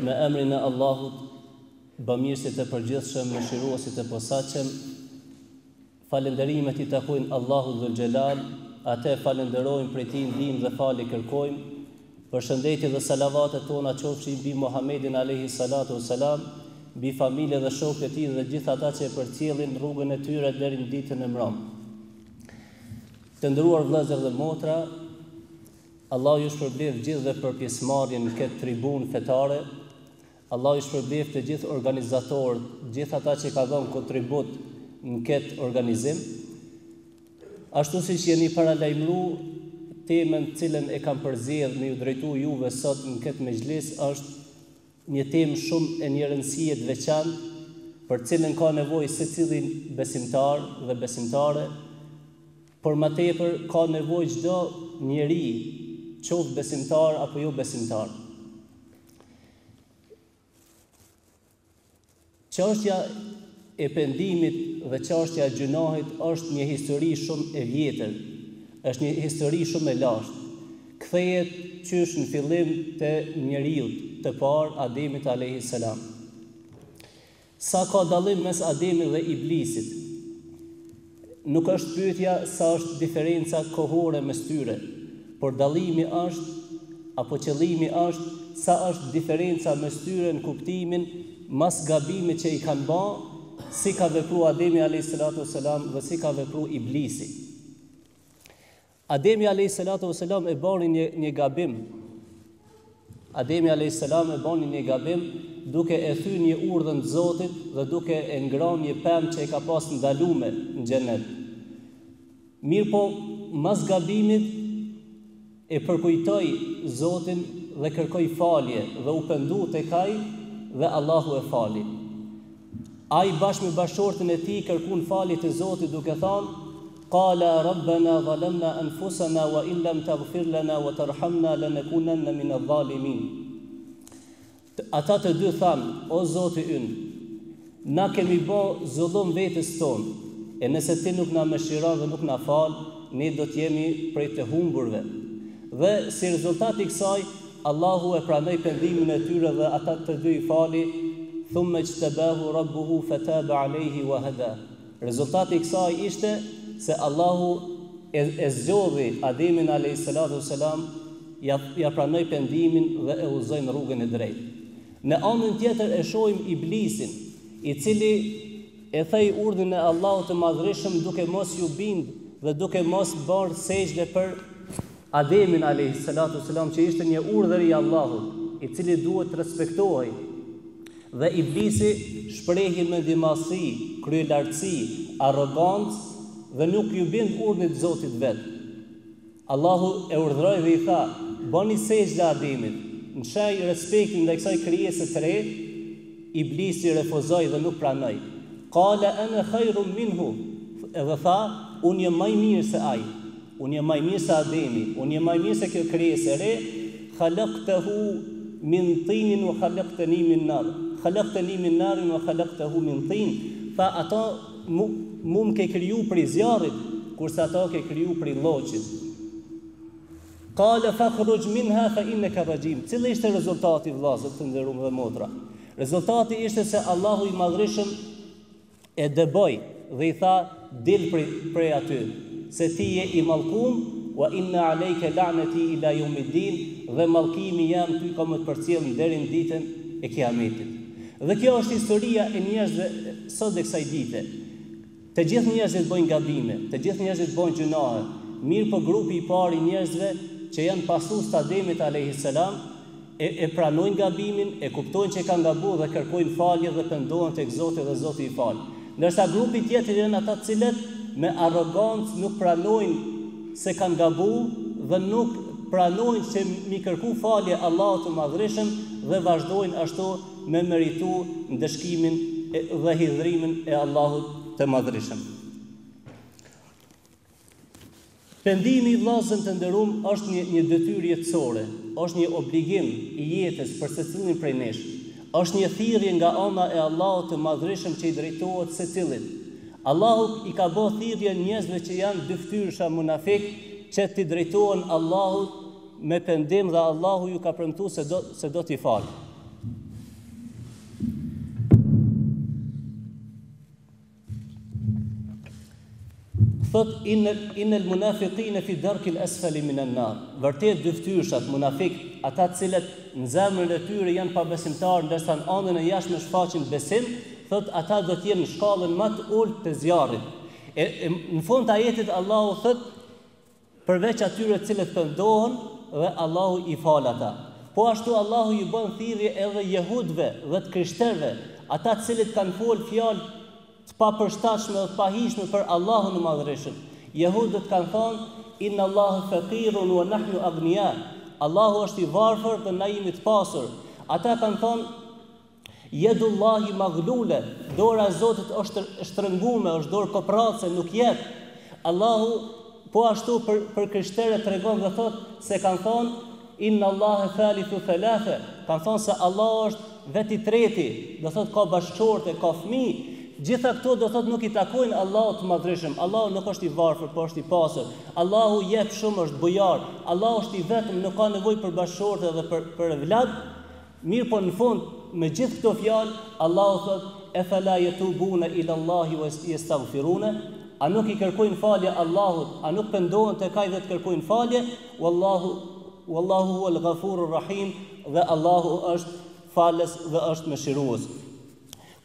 Me emrin e Allahut, Bamirësit të Përgjithshëm, Mëshiruesit të Posaçëm, Falënderimet i takojnë Allahut Dhul Xhelal, Atë e falënderojmë, prej Tij ndihmë dhe falje kërkojmë. Përshëndetjet dhe salavatet tona qofshin mbi Muhammedin alejhi salatu ue selam, mbi familjen dhe shokët e tij dhe gjithë ata që e përcjellin rrugën e tyre deri në Ditën e Mramë. Të nderuar vëllezër dhe motra! Allahu ju shpërbleftë të gjithëve për pjesëmarrjen në këtë tribunë fetare. Allahu i shpërbleftë të gjithë organizatorët, gjithë ata që ka dhënë kontribut në këtë organizim. Ashtu siç jeni paralajmëru, temën të cilën e kam përzgjedhë me ju drejtu juve sot në këtë mexhlis është një temë shumë e një rëndësie të veçantë për cilën ka nevojë secili besimtar dhe besimtare Por ma tepër ka nevojë çdo njeri, qoftë besimtar apo jo besimtar. Çështja e pendimit dhe çështja e gjunahit është një histori shumë e vjetër. Është një histori shumë e lashtë. Kthehet qysh në fillim të njeriut të parë Ademit alayhis salam. Sa ka dallim mes Ademit dhe Iblisit? Nuk është pyetja sa është diferenca kohore mes tyre, por dallimi është, apo qëllimi është, sa është diferenca mes tyre në kuptimin mas gabimit që i kanë ba, si ka vepru Ademi alejhi selatu ves selam dhe si ka vepru Iblisi. Ademi alejhi selatu ve selam e boni një një gabim. Ademi alejhi selam e boni një gabim duke e thy një urdhën të Zotit dhe duke e ngrënë një pemë që e ka pas ndalume në xhenet. Mirpo mas gabimit e përkujtoi Zotin dhe kërkoi falje dhe u pendu tek ai dhe Allahu e fali. Ai bashkë me bashkëshorten e tij kërkuan falje te Zoti duke thënë Qala rabbena zalamna anfusana wa in lam taghfir lana wa tarhamna lanakunanna min adh-dhalimin. Ata të dy thanë, o Zoti ynë, na kemi bë zullum vetes tonë, e nëse ti nuk na mëshiron dhe nuk na fal, ne do të jemi prej të humburve. Dhe si rezultat i kësaj, Allahu e pranoi pendimin e tyre dhe ata të dy i fali, Thumma ijtabahu rabbuhu fataba alejhi wa hada. Rezultati i kësaj ishte se Allahu e e zgjodhi Ademin alejhi selatu ve selam, ia ia pranoi pendimin dhe e udhëzoi në rrugën e drejtë. Në anën tjetër e shohim Iblisin, i cili e theu urdhrin e Allahut të Madhërishëm duke mos iu bind dhe duke mos bërë sexhde për Ademin alejhi selatu ue selam që ishte një urdhër i Allahut, i cili duhet të respektohej. Dhe Iblisi shprehi mendjemadhsi, kryelartësi, arrogancë dhe nuk iu bind urdhnit të Zotit t'vet. Allahu e urdhëroi dhe i tha, Boni sexhde Ademit. Në shenjë respekti ndaj kësaj krijese të re, Iblisi refuzoi dhe nuk pranoi. Qale ene khajrum minhu, edhe tha, Unë jam ma i mirë se ai. Unë jam ma i mirë se Ademi, unë jam ma i mirë se kjo krijesë e re, Khalaqtehu min tinin wa khalaqteni min nar, khalaqteni min narin wa khalaqtehu min tin, tha ata, mu, mu më ke kriju prej zjarrit, kurse ata e ke kriju prej lloçit. Qale fakhruj minha fa innaka rajim. Cili ishte rezultati, vllazën të nderum dhe motra? Rezultati ishte se Allahu i Madhërishëm e dëboi dhe i tha, Dil prej, prej aty, se ti je i mallkum, wa inna alejke la'neti ila jawmid din, dhe mallkimi jem ty ka me të përcjellë deri në ditën e Kiametit. Dhe kjo është historia e njerëzve sot dhe kësaj dite. Të gjithë njerëzit bojnë gabime, të gjithë njerëzit bojnë gjynahe, mirëpo grupi i parë i njerëzve që janë pasues të Ademit alejhi selam, e e pranojnë gabimin, e kuptojnë që kanë gabu dhe kërkojnë falje dhe pendohen tek Zoti dhe Zoti i fal. Ndërsa grupi tjetër janë ata të cilët me arrogancë nuk pranojnë se kanë gabu dhe nuk pranojnë që mi kërku falje Allahut të Madhërishëm dhe vazhdojnë ashtu me meritu ndëshkimin dhe hidhrimin e Allahut të Madhërishëm. Pendimi, vllazën të nderum, është një një detyrë jetësore, është një obligim i jetës për secilin prej nesh. Është një thirrje nga ana e Allahut të Madhërishëm që i drejtohet secilit. Allahu i ka bo thirrje njerëzve që janë dyftyrësha munafik që t'i drejtohen Allahut me pendim dhe Allahu ju ka premtu se do, se do t'i falë. Thot inn al munafiqina fi darki l asfali min an nar. Vërtet dyftyrëshat munafik, ata të cilët në zemrën e tyre janë pabesimtar ndërsa në anën e jashtme shfaqin besim, thot ata do të jenë në shkallën ma të ulët të zjarrit. E, e në fund të ajetit Allahu thot përveç atyre të cilët pendohen dhe Allahu i fal ata. Po ashtu Allahu i bon thirrje edhe jehudëve dhe të krishterëve, ata të cilët kanë folë fjalë të papërshtatshme dhe të pahijshme për Allahun e Madhërishëm. Jehudët kanë thonë, Inna Allahe fekirun wa nahnu agnia, Allahu është i varfër dhe na jemi të pasur. Ata kanë thonë, Yadullahi maghlule, dora e Zotit osht e shtrëngume, osht dorë koprrace, nuk jep. Allahu po ashtu për për krishterët tregon dhe thotë se kanë thonë Inna Allahe thalithu thalathe, kanë thonë se Allahu është vetë i treti, do thotë ka bashkëshorte, ka fëmijë. Gjitha këto do thotë nuk i takojnë Allahut të Madhërishëm. Allahu nuk është i varfër, po është i pasur. Allahu jep shumë, është bujar. Allahu është i vetëm, nuk ka nevojë për bashkëshorte edhe për për evlad. Mirëpo në fund me gjithë këto fjalë Allahu thotë, Efela yetubune ila Allahi wa yestagfirune, A nuk i kërkojnë falje Allahut, a nuk pendohen tek Ai dhe të kërkojnë falje, Wallahu Wallahu huwal ghafurur rahim, dhe Allahu është Falës dhe është Mëshirues.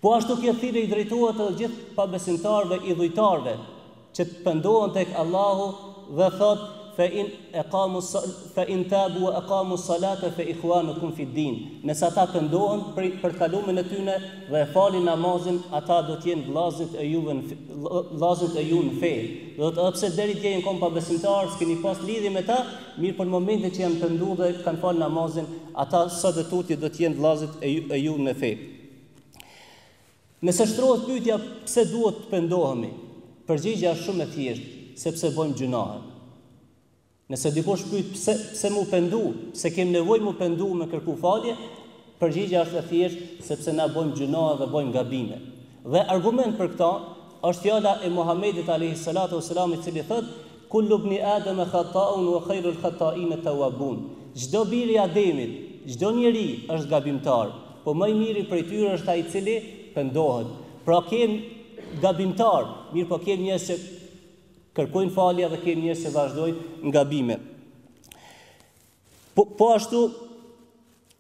Po ashtu kjo thirrje i drejtohet edhe gjithë pabesimtarëve idhujtarëve, që pendohen tek Allahu dhe thotë fe in eqamu fe in tabu wa aqamu salate fe ikhwanukum fi din nëse ata pendohen për të kalumen e tyre dhe e falin namazin ata do të jenë vllaznit e juve vllaznit e juve në fe do të thotë pse deri dje jen kon pabesimtarë s'keni pas lidhje me ta mirëpo momentin që janë pendu dhe kanë fal namazin ata sot e tutje do të jenë vllaznit e juve, e juve në fe Nëse shtrohet pyetja pse duhet të pendohemi, përgjigjja është shumë e thjeshtë, sepse bëjmë gjynahe. Nëse dikush pyet pse pse mu pendu, pse kem nevojë mu pendu me kërku falje, përgjigjja është e thjeshtë, sepse na bojmë gjynahe dhe bojmë gabime. Dhe argument për këtë Është fjala e Muhamedit alejhi salatu ue selam i cili thotë, Kullu bni Ademe khata'un ue khairul khata'ine tawwabun, Çdo bir i Ademit, çdo njeri, është gabimtar, po ma i miri prej tyre është ai i cili pendohet. Pra kem gabimtarë, mirëpo kem njerëz që kërkojnë falje dhe kem njerëz që vazhdojnë në gabime. Po po ashtu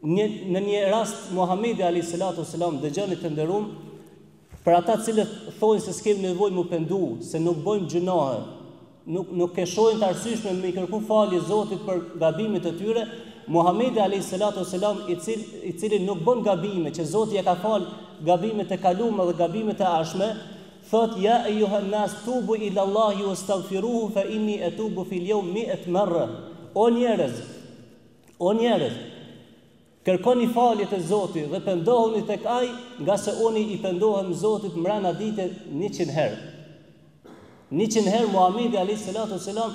Një në një rast Muhamedi alayhi salatu wasalam dëgjoni të nderum për ata të cilët thonë se s'kemi nevojë mu pendu, se nuk bojmë gjynahe, nuk nuk e shohin të arsyeshme me i kërku falje Zotit për gabimet e tyre, Muhamedi alayhi salatu wasalam i cili i cili nuk bën gabime, që Zoti ja ka fal gabimet e kalume dhe gabimet e ardhme, thotë ja ejuha nas tubu ila Allahi wastaghfiruhu fa inni atubu fil yawm mi'at marra. O njerëz, O njerëz, kërkoni falje te Zoti dhe pendohuni tek Ai, ngase unë i pendohem Zotit mrena dite njëqind herë. Njëqind herë Muhamedi alayhi salatu selam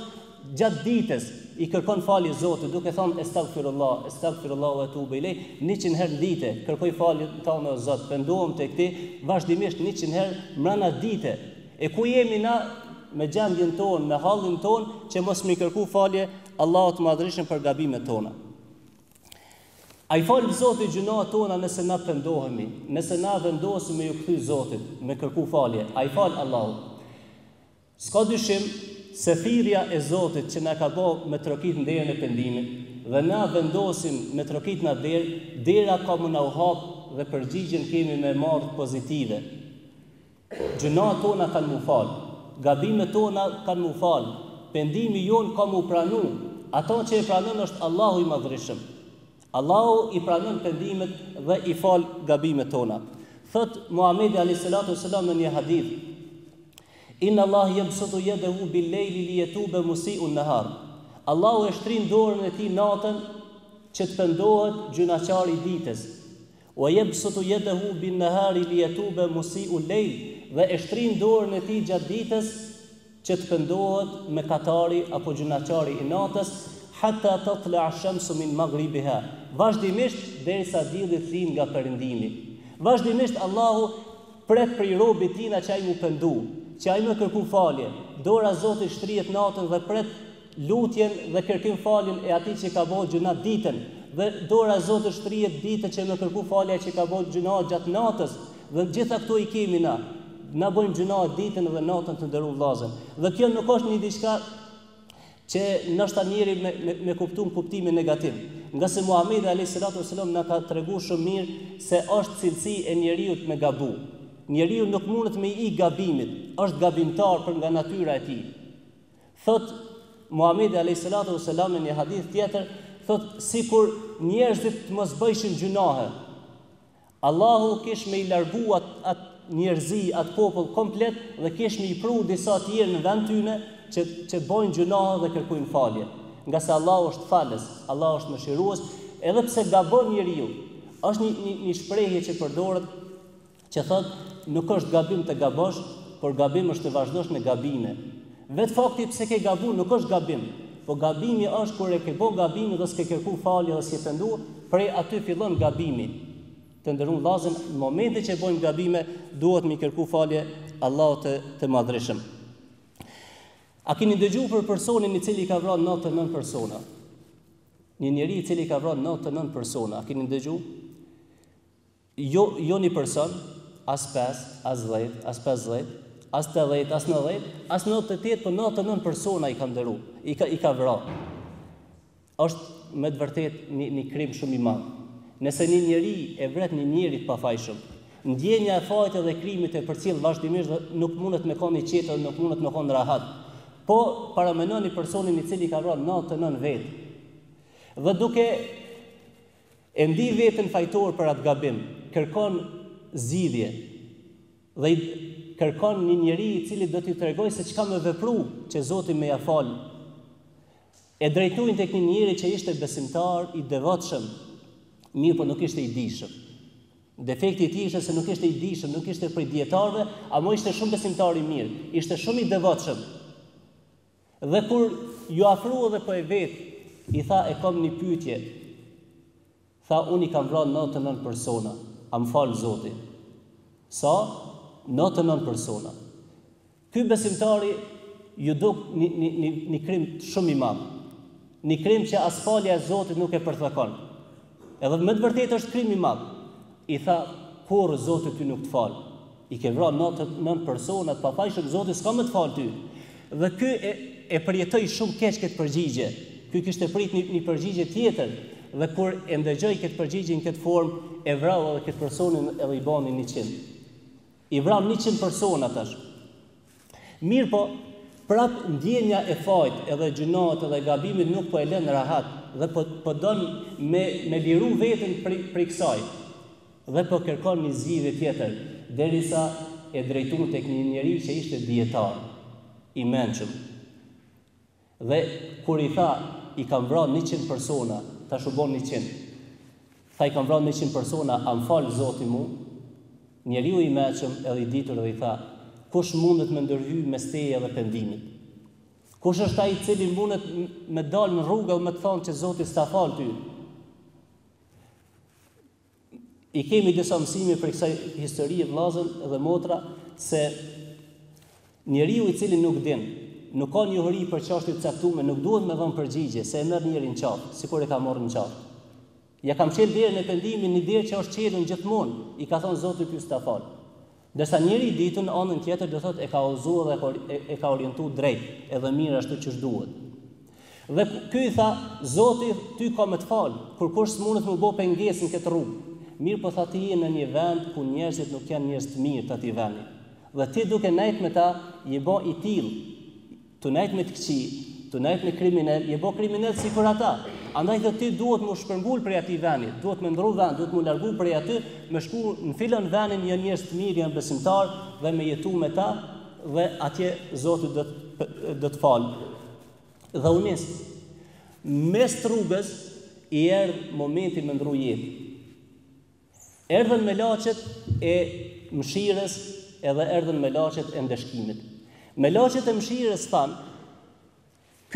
gjatë ditës i kërkon falje Zotit duke thënë estagfirullah, estagfirullah wa etubu ilay, 100 herë në ditë kërkoj faljen tane o Zot, pendohem tek ti, vazhdimisht 100 herë mrena dite. E ku jemi na me gjendjen tonë, me hallin tonë që mos me kërku falje Allahut të Madhrishëm për gabimet tona. Ai fal Zoti gjynahet tona nëse na pendohemi, nëse na vendosim me ju kthy Zotit, me kërku falje, ai fal Allahu. S'ka dyshim se thirrja e Zotit që na ka bo me trokit në derën e pëndimit, dhe na vendosim me trokit në derë, dera ka me na u hapë dhe përgjigjen kemi me marrë pozitive. Gjynahet tona kanë mu falë, gabimet tona kanë mu falë, pendimi jonë ka mu pranu, ai që e pranon është Allahu i Madhrishëm. Allahu i pranon pendimet dhe i fal gabimet tona. Thotë Muhamedi alayhi salatu wasalam në një hadith: Inna Allah yabsutu yadahu bil-layli liyatuba musii'u an-nahar. Allahu e shtrin dorën e tij natën që të pendohet gjynahqari i ditës. Wa yabsutu yadahu bin nahari li yatuba musi'ul lejl, dhe e shtrin dorën e tij gjatë ditës që të pendohet mëkatari apo gjynahqari i natës, hatta tatlu'a ash-shamsu min maghribiha, vazhdimisht derisa dielli të lind nga perëndimi. Vazhdimisht Allahu pret prej robit tina që ai mu pendu, që ai me kërku falje, dora e Zotit shtrihet natën dhe pret lutjen dhe kërkimfaljen e atij që ka bo gjynah ditën dhe dora e Zotit shtrihet ditën që me kërku falje ai që ka bo gjynah gjatë natës dhe gjitha kto i kemi na na bojmë gjynah ditën dhe natën të nderum vllazën, dhe kjo nuk osht nji diçka që ndoshta njeri me me e kuptu në kuptimin negativ ngase Muhamedi alejhi selatu e selam na ka tregu shumë mirë se është cilësi e njeriut me gabu njeriu nuk mundet me i ik gabimit është gabimtar për nga natyra e tij. Thotë Muhamedi alayhi salatu wa salam në një hadith tjetër, thotë sikur njerëzit të mos bëjshin gjynahe. Allahu kish me i largu atë njerëzi, atë popull komplet dhe kish me i pru disa të tjerë në vend tyne që që bojnë gjynahe dhe kërkojnë falje. Ngase Allahu është falës, Allahu është mëshirues, edhe pse gabon njeriu. Është një një, një shprehje që përdoret që thotë nuk është gabim të gabosh, por gabim është të vazhdosh në gabime. Vetë fakti pse ke gabu nuk është gabim, po gabimi është kur e ke bo gabimin dhe s'ke kërku falje dhe s'je pendu, prej aty fillon gabimi. Të nderum vllazën, në momente që bojmë gabime, duhet me i kërku falje Allahut të Madhrishëm. A keni dëgju për personin i cili i ka vra 99 persona? Një njeri i cili i ka vra 99 persona, a keni dëgju? Jo, jo ni person, as pesë, as dhjetë, as pesëdhjetë, as tetëdhjetë, as nëntëdhjetë, as nëntëdhjetë e tetë, po nëntëdhjetë e nëntë persona i ka ndërru, i ka, i ka vra. Është me të vërtetë ni, ni krim shumë i madh. Nëse ni njeri e vret ni njeri të pafajshëm, ndjenja e fajit edhe e krimit e përcjell vazhdimisht dhe nuk mundet me konë i qetë dhe nuk mundet me konë rahat. Po paramendoni personin i cili ka vra nëntëdhjetë e nëntë vetë dhe duke E ndi veten fajtor për atë gabim, kërkon zgjidhje dhe e kërkon një njeri i cili do t'i tregojë se çka me vepru që Zoti me ia falë. E drejtojnë tek një njeri që ishte besimtar i devotshëm, mirëpo nuk ishte i dijshëm. Defekti i tij ishte se nuk ishte i dijshëm, nuk ishte prej dijetarëve, ama ishte shumë besimtar i mirë, ishte shumë i devotshëm. Dhe kur ju afrua dhe po e vet, i tha e kam një pyetje. Tha unë i kam vra nëntëdhjetë e nëntë persona, a më fal Zoti. Sa? Nëntëdhjetë e nëntë persona. Ky besimtari ju duk një, një, një, një krim shumë i madh. Një krim që as falja e Zotit nuk e përthekon. Edhe me të vërtetë është krim i madh. I tha, kurrë Zoti ty nuk të falë. I ke vra nëntëdhjetë e nëntë persona të pafajshëm, Zoti s'ka me të falë ty. Dhe ky e, e përjetoi shumë keq këtë përgjigje. Ky kishte prit një, një përgjigje tjetër. Dhe kur e ndëgjoi këtë përgjigje në këtë formë, e vrau edhe këtë personin edhe i bani njëqind. I vran njëqind persona tash. Mirëpo, prap ndjenja e fajit edhe gjynahut edhe gabimit nuk po e len rahat dhe po po don me me liru veten prej prej kësaj dhe po kërkon një zgjidhje tjetër derisa e drejtojn tek një njeri që ishte dijetar i mençëm. Dhe kur i tha, i kam vra njëqind persona, tash u bon njëqind. Tha, i kam vra njëqind persona, a më fal Zoti mu? Njeriu i mençëm edhe i ditur edhe i tha, kush mundet me ndërhy mes teje dhe pendimit? Kush është ai i cili mundet me dalë në rrugë edhe me të thonë që Zoti s'ta falë ty? I kemi disa mësime prej kësaj historie vëllazër dhe motra se njeriu i cili nuk din, nuk ka njohuri për çështje të caktume, nuk duhet me dhënë përgjigje se e merr njerin n'qaf, sikur e ka marrë në qaf. Ja ka mçelë derën e pendimit, një derë që është çelun gjithmonë, i ka thënë Zoti ty s'ta fal. Ndërsa njeri i ditur në anën tjetër do thotë e ka udhëzu dhe e ka orientu drejt edhe mirë ashtu qysh duhet. Dhe ky i tha, Zoti ty ka me të falë, kurkush s'munet mu bo pengesë në këtë rrugë. Mirëpo tha ti je në një vend ku njerëzit nuk janë njerëz të mirë të atij vendi. Dhe ti duke nejt me ta je bo i tillë Tu nejt me të këqij, tu nejt me kriminelë, je bo kriminel sikur ata. Andaj dhe ti duhet mu shpërngul prej atij veni, duhet me ndru ven, duhet mu largu prej aty, me shku në filan venin janë njerëz të mirë, janë besimtarë dhe me jetu me ta dhe atje Zoti do të, të falë. Dhe u nis, mes rrugës i erdh momenti me ndru jetë. Erdhën melaqet e mshirës edhe erdhën melaqet e ndëshkimit. Melaqet e mshirës thanë,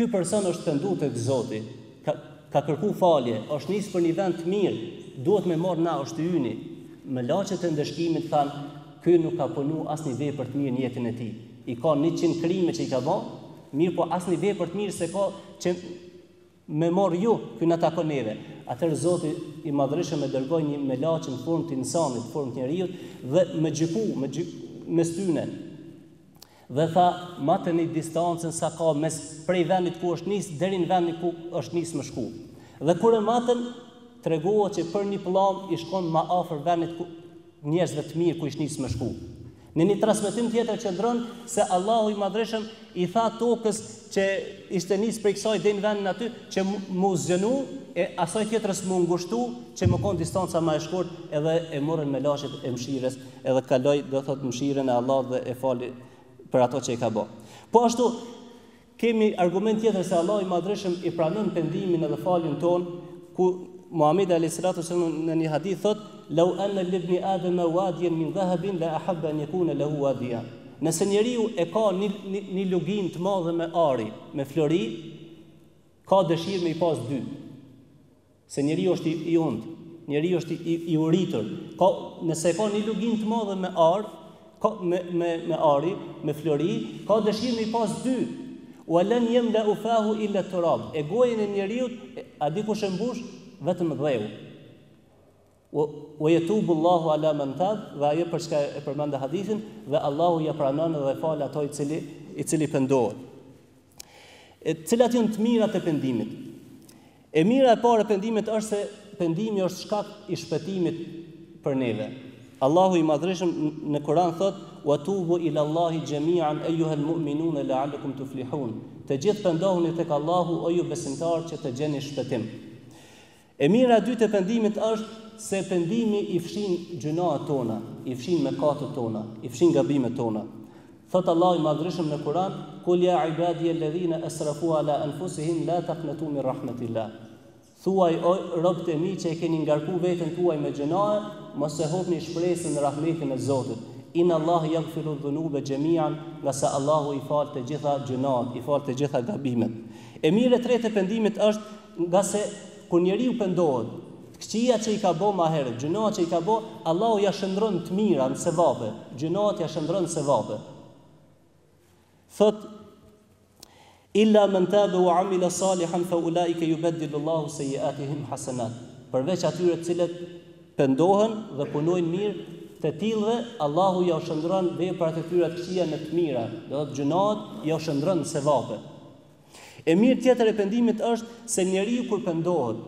Ky person është pendu tek Zoti, ka, ka kërku falje, është nisë për një vend të mirë, duhet me marrë na është yni. Melaqet e ndëshkimit thanë, ky nuk ka punu as një vepër të mirë n'jetën e tij. I ka njëqind krime që i ka bo, mirëpo as një vepër të mirë s'e ka që Me marr ju, ky na takon neve. Atëherë Zoti i Madhërishëm e dërgoi një melaqe në formë të insanit, formë të njeriut, dhe me gjyku, me gjyku, mes tyne. Dhe tha, mateni distancën sa ka mes, prej vendit ku është nisë, deri në vendin ku është nisë me shku. Dhe kur e matën, tregohet që për një pëllâmë i shkon ma afër vendit ku, njerëzve të mirë ku ish nis me shku. Në një transmetim tjetër qëndron se Allahu i Madhërishëm i tha tokës që ishte nis prej kësaj deri në vendin aty që mu zgjanu e asaj tjetrës mu ngushtu që me kon distanca ma e shkurt edhe e morën melaqet e mshirës edhe kaloi do thotë mshirën e Allahut dhe e fali për ato që i ka bo. Po ashtu Kemi argument tjetër se Allahu i Madhërishëm i pranon pendimin edhe faljen tonë, ku Muhamedi alejhi selatu selam në një hadith thotë, "Lau anna li ibni Adama wadiyan min dhahabin la ahabba an yakuna lahu wadiyan." Nëse njeriu e ka një një luginë të madhe me ari, me flori, ka dëshirë me i pasë dy. Se njeriu është i i unt, njeriu është i i uritur. Ka nëse ka një luginë të madhe me ar, ka me me me ari, me flori, ka dëshirë me pas dy. Wa lan yamla'u fahu illa turab. E gojën e njeriut, a di kush e mbush? Vetëm dheu. Wa yatubu Allahu ala man tab dhe ajo për çka e përmenda hadithin dhe Allahu ja pranon dhe fal ato i cili i cili pendohet. E cilat janë të mirat e pendimit? E mira e parë e pendimit është se pendimi është shkak i shpëtimit për neve. Allahu i madhërishëm në Kur'an thotë: "Wa tubu ila Allahi jami'an ayyuhal mu'minuna la'allakum tuflihun." Të gjithë pendohuni tek Allahu o ju besimtarë që të gjeni shpëtim. E mira e dytë e pendimit është se pendimi i fshin gjynahët tona, i fshin mëkatet tona, i fshin gabimet tona. Thotë Allahu i Madhërishëm në Kuran, Kul ja ibadiye ledhine esrafu ala enfusihim la taknatu min rahmetillah. Thuaj o robët e mi që e keni ngarku veten tuaj me gjynahe, mos e hupni shpresën në rahmetin e Zotit. Inna Allahe yaghfiru dhunube jami'an, nga se Allahu i fal të gjitha gjynahet, i fal të gjitha gabimet. E mira e tretë e pendimit është Ngase kur njeriu pendohet, të këqijat që i ka bo ma herët, gjynahet që i ka bo, Allahu ja shëndrron të mira në sevape, gjynahet ja shëndrron në sevape. Thotë, Illa men tabe wa amile salihan fa ulaike jubeddilu Allahu sejjiatihim hasenat. Përveç atyre të cilët pendohen dhe punojnë mirë, të tillëve Allahu ja shëndrron veprat e tyre të këqija në të mira, edhe gjynahet ja shëndrron në sevape. E mirë tjetër e pendimit është se njeriu kur pendohet,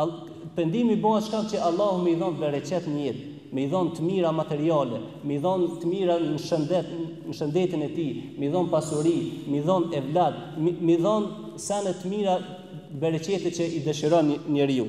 all, pendimi bëhet shkak që Allahu me i dhon bereqet në jetë, me i dhon të mira materiale, me i dhon të mira në shëndet, në shëndetin e tij, me i dhon pasuri, me i dhon evlad, me i dhon sene të mira bereqete që i dëshiron njeriu.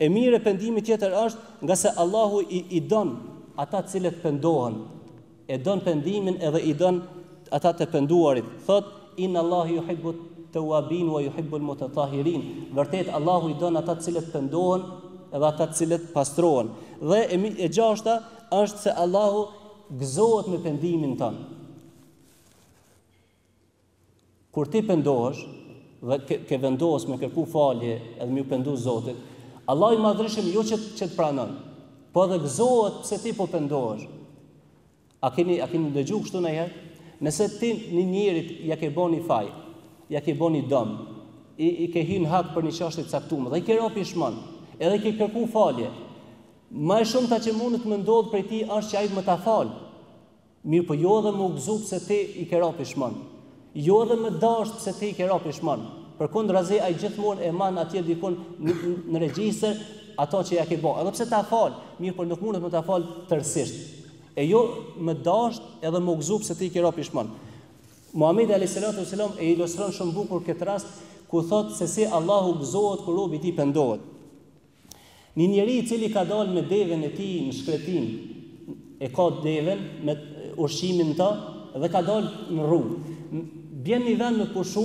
E mirë e pendimit tjetër është ngase Allahu i i don ata të cilët pendohen e don pendimin edhe i don ata të penduarit thotë inna Allahu yuhibbu tawabin wa yuhibbu almutatahirin vërtet Allahu i don ata të cilët pendohen edhe ata të cilët pastrohen dhe e, e gjashta është se Allahu gëzohet me pendimin tonë Kur ti pendohesh dhe ke, ke vendos me kërku falje edhe me ju pendu Zotit, Allahu i madhrishëm jo që, që të pranon, po edhe gëzohet pse ti po pendohesh. A keni, a keni ndëgju kështu nanjëherë? Nëse ti një njerit ja ke bo një faj, ja ke bo një dëm, i, i ke hinë hak për një çashtje t' caktumë, dhe i ke ra pishman, edhe i ke kërku falje, ma e shumta që mundët me ndodhë prej tij është që ai me ta falë, Mirëpo jo edhe me u gëzu pse ti i ke ra pishman. Jo edhe me t'dasht pse ti i ke ra pishman. Përkundrazi ai gjithmonë e man atje dikun në regjistër ato që ja ke ba. Edhe pse ta fal, mirëpo nuk mundet me ta fal tërësisht. E jo me t'dasht edhe me u gëzu pse ti i ke ra pishman. Muhamedi alejhi selatu ve selam e ilustron shumë bukur këtë rast ku thotë se si Allahu gëzohet kur robi i tij pendohet. Një njeri i cili ka dalë me deven e tij në shkretinë, e ka deven me ushqimin në të dhe ka dalë në rrugë. Bjen n'një vend me pushu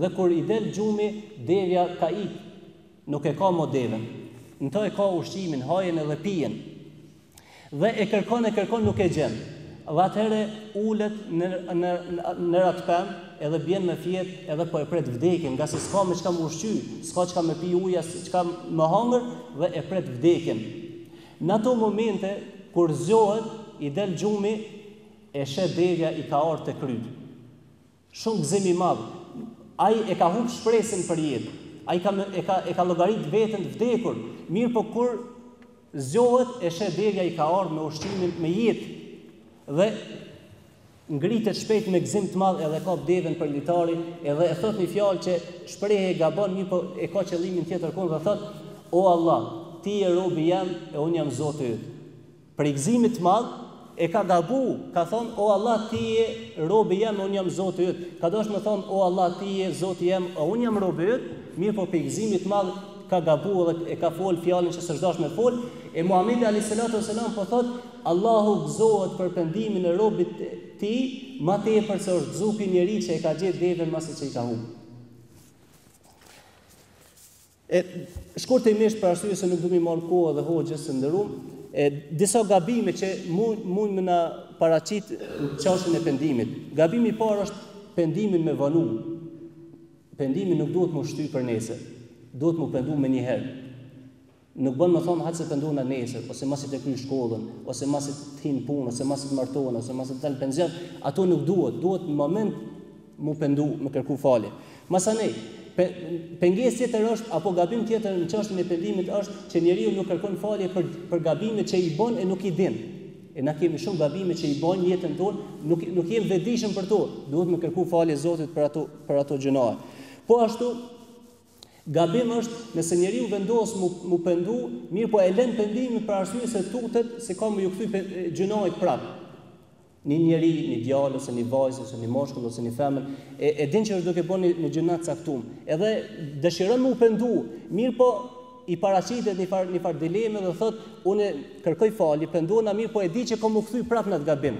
dhe kur i del gjumi, devja ka ikë, nuk e ka më deven. Në të e ka ushqimin, hajen edhe pijen. Dhe e kërkon e kërkon nuk e gjen. Dhe atëherë ulet në në në nrat pem, edhe bjen me fjet, edhe po e pret vdekjen, ngase s'ka me çka m'u ushqy, s'ka çka me pi ujë, s'ka çka me hangër dhe e pret vdekjen. Në ato momente kur zgjohet, i del gjumi, e sheh devja i ka ardhur te kryt. Shumë gëzim i madh. Ai e ka humbë shpresën për jetë. Ai ka e ka e ka llogarit veten të vdekur, mirëpo kur zgjohet e sheh devja i ka ardhur me ushqimin me jetë. Dhe ngritet shpejt me gëzim të madh edhe kap devën për litari edhe e thot një fjalë që shprehje e gabon mirëpo e ka qëllimin tjetër kund dhe thot o Allah ti je robi jem e un jam Zoti yt. Prej gëzimit të madh, e ka gabu, ka thonë, O Allah, Ti je robi jem e unë jam Zoti yt. Ka dashtë me thonë, O Allah, Ti je Zoti jem e unë jam robi yt, mirëpo prej gëzimit të madh ka gabu dhe e ka folë fjalën që s'është dashtë me folë, e Muhamedi alejhi selatu ue selam po thotë, Allahu gëzohet për pendimin e robit të Tij, ma tepër se është gëzu ky njeri që e ka gjetë deven masi që e ka humbë. E, shkurtimisht për arsye se nuk du me i marr kohë edhe hoxhës së nderum, e disa gabime që mund mund me na u paraqit n'çështjen e pendimit. Gabimi i parë është pendimin me vonu. Pendimi nuk duhet m'u shty për nesër. Duhet m'u pendu menjëherë. Nuk bon me thonë hajt se pendona nesër, ose masi t'e kry shkollën, ose masi të hi n'punë, ose masi t'martohna, ose masi të dal n'penzion, ato nuk duhet, duhet në moment mu pendu me kërku falje. Masanej, pe, pengesë tjetër është apo gabim tjetër në çështjen e pendimit është që njeriu nuk kërkon falje për për gabimet që i bon e nuk i din. E na kemi shumë gabime që i bojmë n'jetën tonë, nuk nuk jemi t'vetëdijshëm për to. Duhet me kërku falje Zotit për ato për ato gjynahe. Po ashtu Gabim është nëse njeriu vendos mu, mu pendu, mirëpo e len pendimin për arsye se tutet se ka me iu kthy gjynahit prapë. Një njeri, një djalë ose një vajzë ose një mashkull ose një femër e e din që është duke bo një një gjynah të caktum, edhe dëshiron me u pendu, mirëpo i paraqitet një farë një farë dileme dhe thot, une kërkoj falje, pendona mirëpo e di që kom m'u kthy prap n'atë gabim.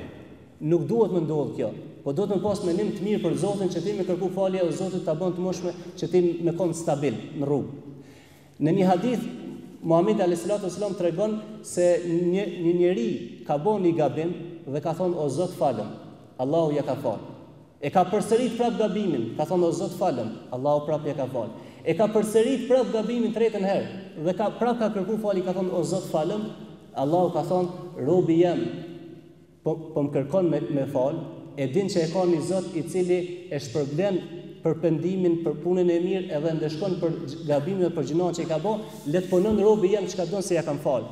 Nuk duhet me ndodh kjo, po duhet me pas menim t'mirë për Zotin që ti me kërku falje edhe Zoti ta bon t'mundshme që ti me kon stabil n'rrugë. Në një hadith, Muhamedi alayhi salatu wasallam tregon se një një njeri ka bo një gabim dhe ka thonë o Zot falëm. Allahu ja ka falë. E ka përsërit prap gabimin, ka thonë o Zot falëm. Allahu prap ja ka falë. E ka përsërit prap gabimin tretën herë dhe ka prap ka kërku falje ka thonë o Zot falëm. Allahu ka thonë robi jem Po po më kërkon me ma fal, e din që e ka një Zot i cili e shpërblen për pendimin për punën e mirë edhe e ndëshkon për gabimin dhe për gjynahun që i ka bo, le të punon robi jem çka don se ia kam fal.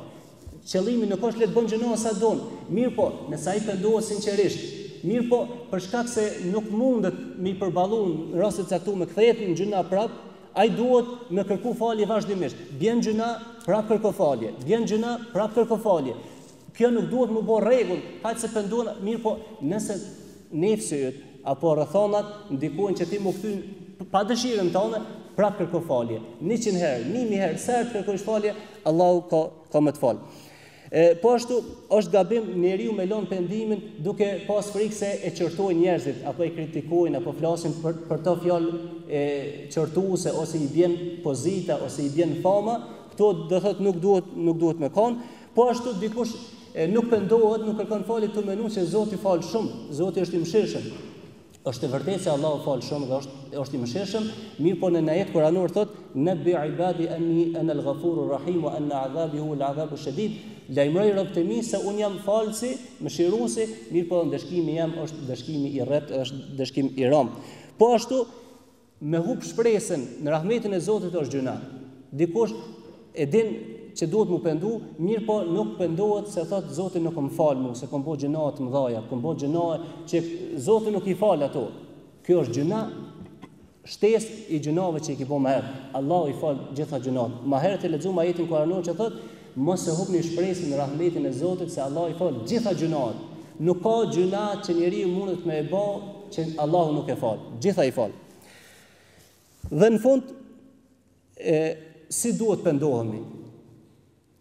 Qëllimi nuk është le të bën gjynah sa don, mirëpo nëse ai pendohet sinqerisht, mirëpo për shkak se nuk mundet me i përballu në raste të caktume kthehet në gjynah prap, ai duhet me kërku falje vazhdimisht, bjen gjynah prap kërko falje, bjen gjynah prap kërko falje, Kjo nuk duhet m'u bo rregull, hajt se pendohna, mirëpo, nëse nefsi yt apo rrethonat ndikojnë që ti m'u kthy pa dëshirën tënde, prap kërko falje. 100 herë, 1000 herë, sa herë të kërkosh falje, Allahu ka ka me të fal. E, po ashtu është gabim njeriu me lënë pendimin duke pas frikë se e qortojnë njerëzit apo e kritikojnë apo flasin për për to fjalë qortuese ose i bjen pozita ose i bjen fama, këto do thotë nuk duhet nuk duhet me kon, Po ashtu dikush e nuk pendohet, nuk kërkon falje tu menu se Zoti fal shumë, Zoti është i mëshirshëm. Është e vërtetë se Allahu fal shumë dhe është është i mëshirshëm, mirëpo në një ajet kuranor thot nabi ibadi anni ana al-ghafurur rahim wa anna azabi huwa al-azabu shadid. Lajmëroj robët e mi se unë jam falsi, mëshiruesi, mirëpo ndëshkimi jem është ndëshkimi i rreptë, është ndëshkim i rëndë. Po ashtu Me hup shpresën në rahmetin e Zotit është gjynah. Dikush e din që duhet mu pendu, mirëpo nuk pendohet se thot Zoti nuk më fal mu, se kom bo gjynahe të mëdhaja, kom bo gjynahe që Zoti nuk i fal ato. Kjo është gjynah shtes i gjynave që i ki bo ma herët. Allahu i fal gjitha gjynat. Ma herët e lexum ajetin kuranor që thot Mos e hupni shpresën në rahmetin e Zotit se Allahu i fal gjitha gjynat nuk ka gjyna që njeriu mundet me e bo që Allahu nuk e fal gjitha i fal dhe në fund e, si duhet pendohemi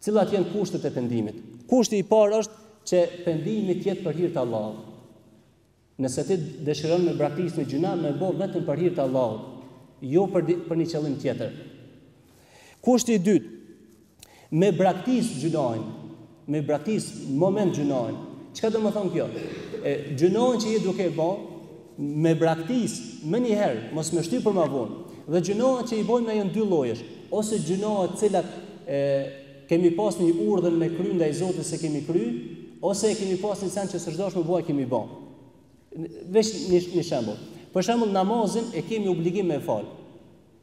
cilat janë kushtet e pendimit kushti i parë është që pendimi të jetë për hir të Allahut Nëse ti dëshiron me braktis një gjynah me e bo vetëm për hir të Allahut, jo për për një qëllim tjetër. Kushti i dytë, me braktis gjynahin, me braktis moment gjynahin. Çka domethënë kjo? E gjynahin që je duke e bo, me braktis menjëherë, mos me shty për më vonë. Dhe gjynahet që i bojmë na janë dy llojesh, ose gjynahet të cilat e Kemi pas nji urdhën me kry ndaj Zotit s'e kemi kry, ose e kemi pas nji send që s'është dashtë me bo e kemi bo. Veç nji, nji shembull. Për shembull, namazin e kemi obligim me fal.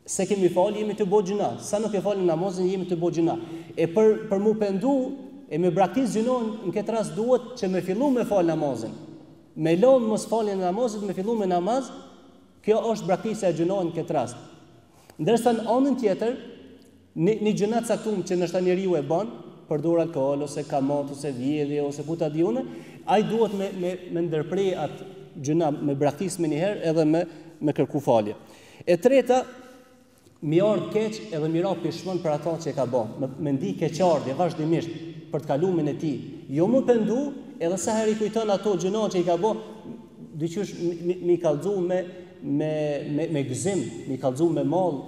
S'e kemi fal, jemi tu bo gjyna. Sa nuk e falim namazin, jemi tu bo gjyna. E për, për mu pendu, e me braktis gjynahin, në këtë rast duhet që me fillu me fal namazin. Me lonë mosfaljen e namazit, me fillu me namaz, kjo është braktisja e gjynahit në këtë rast. Ndërsa në anën tjetër, një një gjynah caktum që ndoshta njeriu e ban, përdor alkool ose kamat ose vjedhje ose ku ta di unë, ai duhet me me me ndërpre atë gjynah me braktis menjëherë edhe me me kërku falje. E treta, mi ardh keq edhe mi ra pishmon për ata që e ka bo, me, me ndi keqardhje vazhdimisht për të kalumin e tij, jo me u pendu, edhe sa herë i kujton ato gjynahe që i ka bo, Diqysh mi kallxu me me me me gëzim, mi kallxu me mall,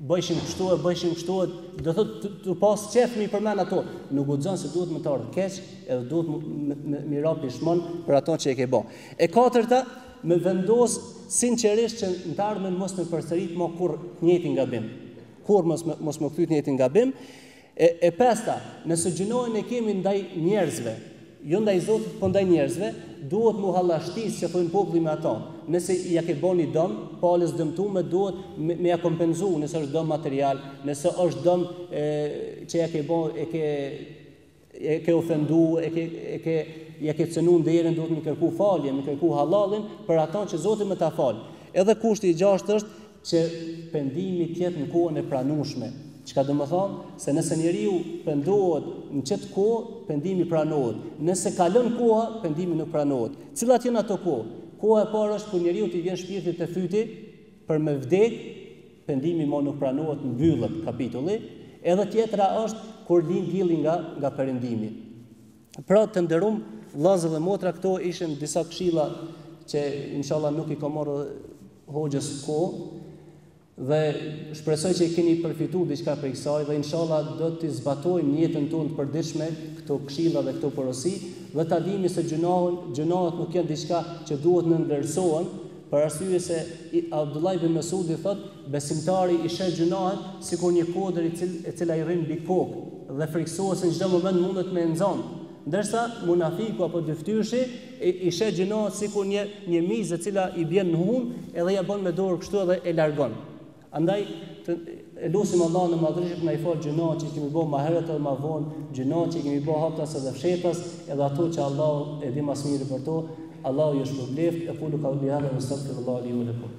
bojshim kështu e bojshim kështu, do thot të pas qejf mi përmend ato. Nuk guxon se duhet me të ardh keq, edhe duhet me mi ra pishmon për ato që e ke bo. E katërta, me vendos sinqerisht që në të ardhmen mos me përsërit ma kurr të njëjtin gabim. Kurr mos mos me kthy të njëjtin gabim. E e pesta, nëse gjynahin e kemi ndaj njerëzve, jo ndaj Zotit, po ndaj njerëzve, duhet mu hallashtis që thojnë populli me ata, nëse ia ke bo një dom, palës dëmtume duhet me me ia kompenzu, nëse është dom material, nëse është dom e që ia ke bo e ke e ke ofendu, e ke e ke ia ke cenu nderin duhet me kërku falje, me kërku hallallin për ata që Zoti me ta fal. Edhe kushti i gjashtë është, që pendimi të jetë në kohën e pranueshme, çka domethonë se nëse njeriu pendohet në qet kohë, pendimi pranohet, nëse kalon koha, pendimi nuk pranohet. Cilat janë ato kohë? Koha e parë është kur njeriu t'i vjen shpirti te fyti për me vdek, pendimi mo nuk pranohet, mbyllet kapitulli, edhe tjetra është kur lind dielli nga nga perëndimi. Pra të nderum vllazër dhe motra këto ishin disa këshilla që inshallah nuk i kam marrë hoxhës kohë dhe shpresoj që keni përfitu diçka prej kësaj dhe inshallah do t'i zbatojmë në jetën tonë të përditshme këto këshilla dhe këto porosi dhe ta dimë se gjynahun gjynahet nuk janë diçka që duhet nënvlerësohen për arsye se Abdullah ibn Mesudi thotë Besimtari i sheh gjynahet sikur një kodër i cil, e cila i rrin mbi kokë dhe frikësohet se në çdo moment mundet me e nxonë. Ndërsa, munafiku apo dyftyrësi, i, i sheh gjynahet sikur një, një mizë e cila i bjen në hunë edhe ia bën me dorë kështu edhe e largon. Andaj, të, e lusim Allahun e Madhërishëm të na i falë gjynahet që i kemi bo ma herët edhe ma vonë, gjynahet që i kemi bo haptas edhe fshetas, edhe ato që Allahu e di ma s'miri për to, Allahu ju shpërbleftë, e kulu kavli hadhe, u estagfirullahe li u lekum.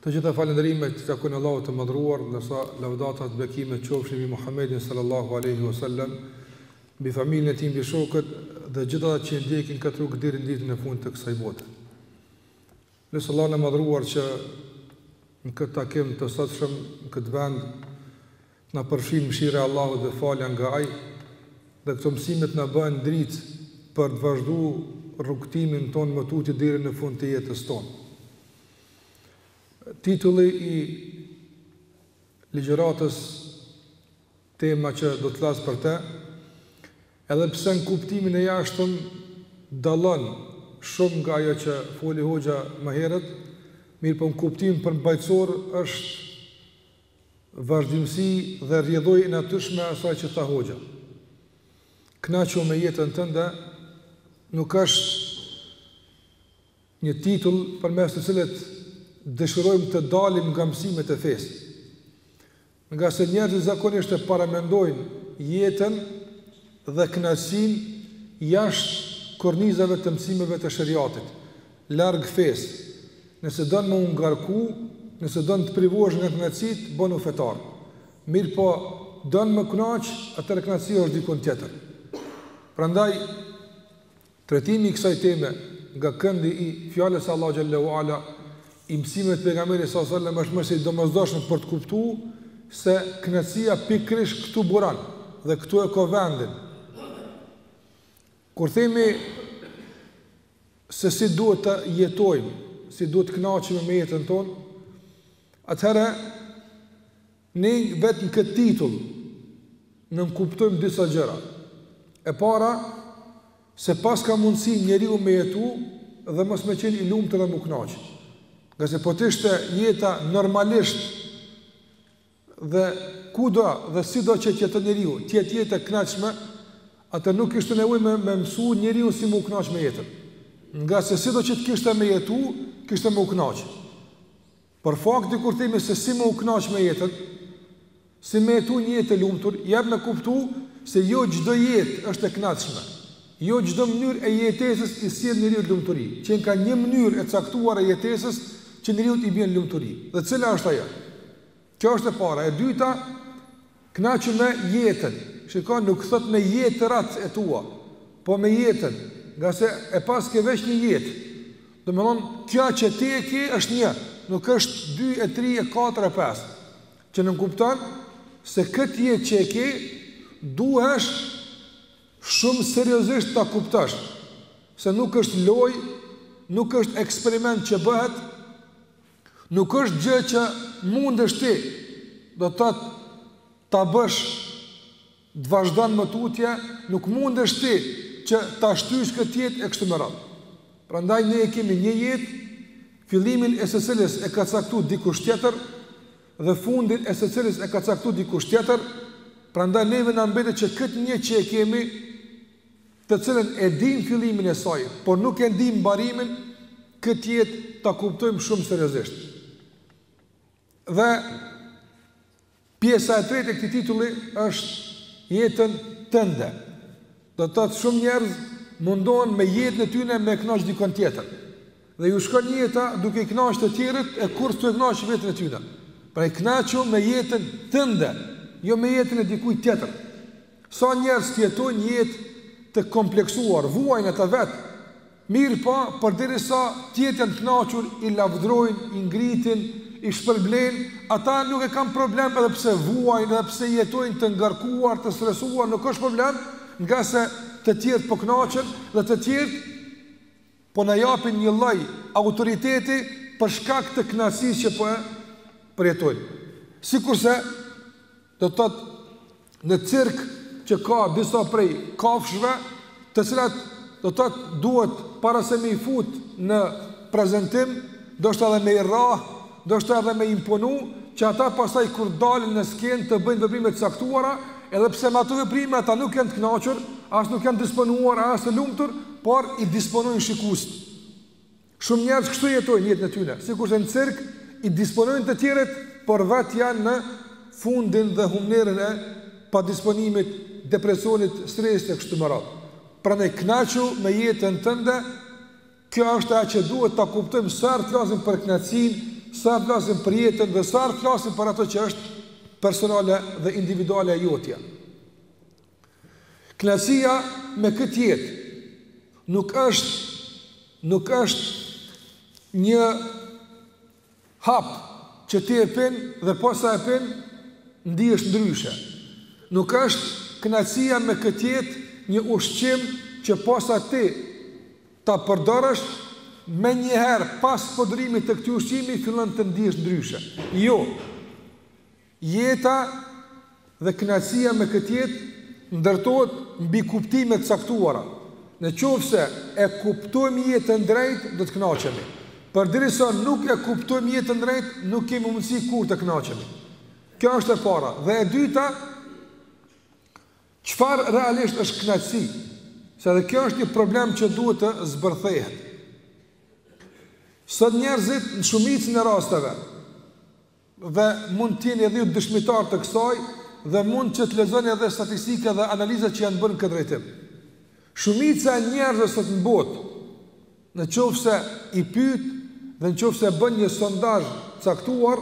Të gjitha falënderimet i takojnë Allahut të Madhëruar, ndërsa lavdatat dhe bekimet qofshin mbi Muhammedin sallallahu alaihi wasallam, mbi familjen e tij, mbi shokët dhe gjithë ata që ndjekin këtë rrugë deri në ditën e fundit të kësaj bote. Lus Allahun e madhruar që në këtë takim të sotëshëm, në këtë vend, Të na përfshin mëshira e Allahut dhe falja nga Ai, dhe këto mësime të na bëhen dritë për të vazhdu rrugëtimin tonë më tutje deri në fund të jetës tonë. Titulli i ligjëratës, tema që do të flas për te, edhe pse në kuptimin e jashtëm dallon shumë nga ajo që foli hoxha më herët, mirëpo në kuptim përmbajtësor është Vazhdimësi dhe rrjedhojë e natyrshme e asaj që tha Hoxha. Kënaqu me jetën tënde nuk është një titull përmes të cilit dëshirojmë të dalim nga mësimet e fesë. Ngase njerëzit zakonisht e paramendojnë jetën dhe kënaqësinë jashtë kornizave të mësimeve të sheriatit, Larg fesë. Nëse don me u ngarku, nëse don të privohesh nga kënaqësitë, bënu fetar. Mirëpo, don me u kënaq, atëherë kënaqësia është dikund tjetër. Prandaj, trajtimi i kësaj teme nga këndi i Fjalës së Allahut xhelle ue ala, i mësimeve të Pejgamberit sallallahu alejhi ue sellem është më se i domosdoshëm për të kuptu se kënaqësia pikërisht këtu buron dhe këtu e ka vendin. Kur themi se si duhet të jetojmë, si duhet të kënaqemi me jetën tonë, atëherë ne vetë në këtë titull nënkuptojmë disa gjëra. E para, se paska mundësi njeriu me jetu dhe mos me qenë i lumtur dhe me u kënaqë. Ngase po të ishte jeta normalisht Dhe kudo dhe sido që të jetë njeriu, të jetë jetë e kënaqshme, atëherë nuk kishte nevojë me me mësu njeriun si me u kënaqë me jetën. Ngase sido që të kishte me jetu, kishte me u kënaqë. Por fakti kur themi se si me u kënaqë me jetën, si me jetu një jetë të lumtur, jep me kuptu se jo çdo jetë është e kënaqshme. Jo çdo mënyrë e jetesës i sjell njeriut lumturi. Qenka një mënyrë e caktuar e jetesës që njeriut i bën lumturi. Dhe cila është ajo? Kjo është e para, e dyta, kënaqu me jetën, shiko nuk thot me jetërat e tua, po me jetën, ngase e paske veç një jetë, domethënë, kjo që ti e ke është një, nuk është dy, e tri, e katër, e pes, që nënkupton, se këtë jetë që e ke, duhesh shumë seriozisht ta kuptosh, se nuk është loj, nuk është eksperiment që bëhet, Nuk është gjë që mundesh ti, do të thotë ta bësh të vazhdon më tutje, nuk mundesh ti që ta shtysh këtë jetë e kështu me radhë. Prandaj ne e kemi një jetë, fillimin e së cilës e ka caktu dikush tjetër dhe fundin e së cilës e ka caktu dikush tjetër. Prandaj neve na mbetet që këtë një që e kemi të cilën e dimë fillimin e saj, por nuk e dimë mbarimin, këtë jetë ta kuptojmë shumë seriozisht. Dhe pjesa e tretë e këtij titulli është jetën tënde. Do të thotë shumë njerëz mundohen me jetën e tyne me e kënaq dikon tjetër. Dhe ju shkon jeta duke i kënaq të tjerët e kurrë s'tu e kënaq veten e tyne. Pra kënaqu me jetën tënde, jo me jetën e dikujt tjetër. Sa njerëz jetojnë jetë të kompleksuar, vuajnë ata vetë, mirëpo përderisa të tjerët janë të kënaqur, i lavdërojnë, i ngritin, i shpërblejnë, ata nuk e kanë problem edhe pse vuajnë, edhe pse jetojnë të ngarkuar, të stresuar, nuk është problem, ngase të tjerët po kënaqen dhe të tjerët po na japin një lloj autoriteti për shkak të kënaqësisë që po e përjetojnë. Sikurse do të thotë në cirk që ka disa prej kafshëve, të cilat do të thotë duhet para se më i fut në prezentim, ndoshta edhe me i rrah, ndoshta edhe me i imponu, që ata pastaj kur dalin në skenë të bëjnë veprime të caktuara, edhe pse me ato veprime ata nuk janë të kënaqur, as nuk janë disponuar, as të lumtur, por i disponojnë shikuesit. Shumë njerëz kështu jetojnë jetën e tyne, sikurse në cirk i disponojnë të tjerët, por vetë janë në fundin dhe humnerën e padisponimit, depresionit, stresit e kështu me radhë. Prandaj kënaqu me jetën tënde. Kjo është ajo që duhet ta kuptojmë sa herë flasim për kënaqësinë, sa herë flasim për jetën dhe sa herë flasim për ato që është personale dhe individuale e jotja. Kënaqësia me këtë jetë nuk është nuk është një hap që ti e pin dhe posa e pin ndihesh ndryshe. Nuk është kënaqësia me këtë jetë një ushqim që posa ti ta përdorësh menjëherë pas përdorimit të këtij ushqimi fillon të ndihesh ndryshe. Jo. Jeta dhe kënaqësia me këtë jetë ndërtohet mbi kuptime të caktuara. Në qoftë se e kuptojmë jetën drejt, do të kënaqemi. Përderisa nuk e kuptojmë jetën drejt, nuk kemi mundësi kurrë të kënaqemi. Kjo është e para. Dhe e dyta, çfarë realisht është kënaqësi? Se edhe kjo është një problem që duhet të zbërthehet. Sot njerëzit në shumicën e rasteve dhe mund të jeni edhe ju dëshmitarë të kësaj dhe mund që të lexoni edhe statistika dhe analiza që janë bërë në këtë drejtim. Shumica e njerëzve sot në botë, në qoftë se i pyet dhe në qoftë se bën një sondazh të caktuar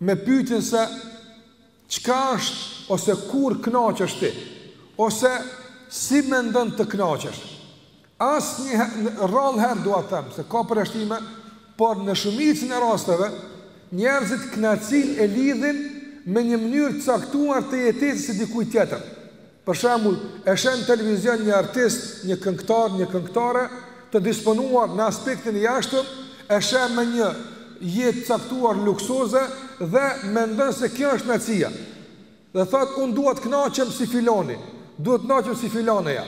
me pyetjen se Çka është ose kur kënaqesh ti? Ose si mendon të kënaqesh? Asnjëherë, rrallë herë dua të them se ka përjashtime, por në shumicën e rasteve njerëzit kënaqësinë e lidhin me një mënyrë të caktuar të jetesës së dikujt tjetër. Për shembull, e sheh në televizion një artist, një këngëtar, një këngëtare, të disponuar në aspektin e jashtëm, e sheh me një jetë të caktuar luksoze dhe mendon se kjo është knaqësia. Dhe thotë, unë dua të kënaqem si filoni, dua të kënaqem si filaneja.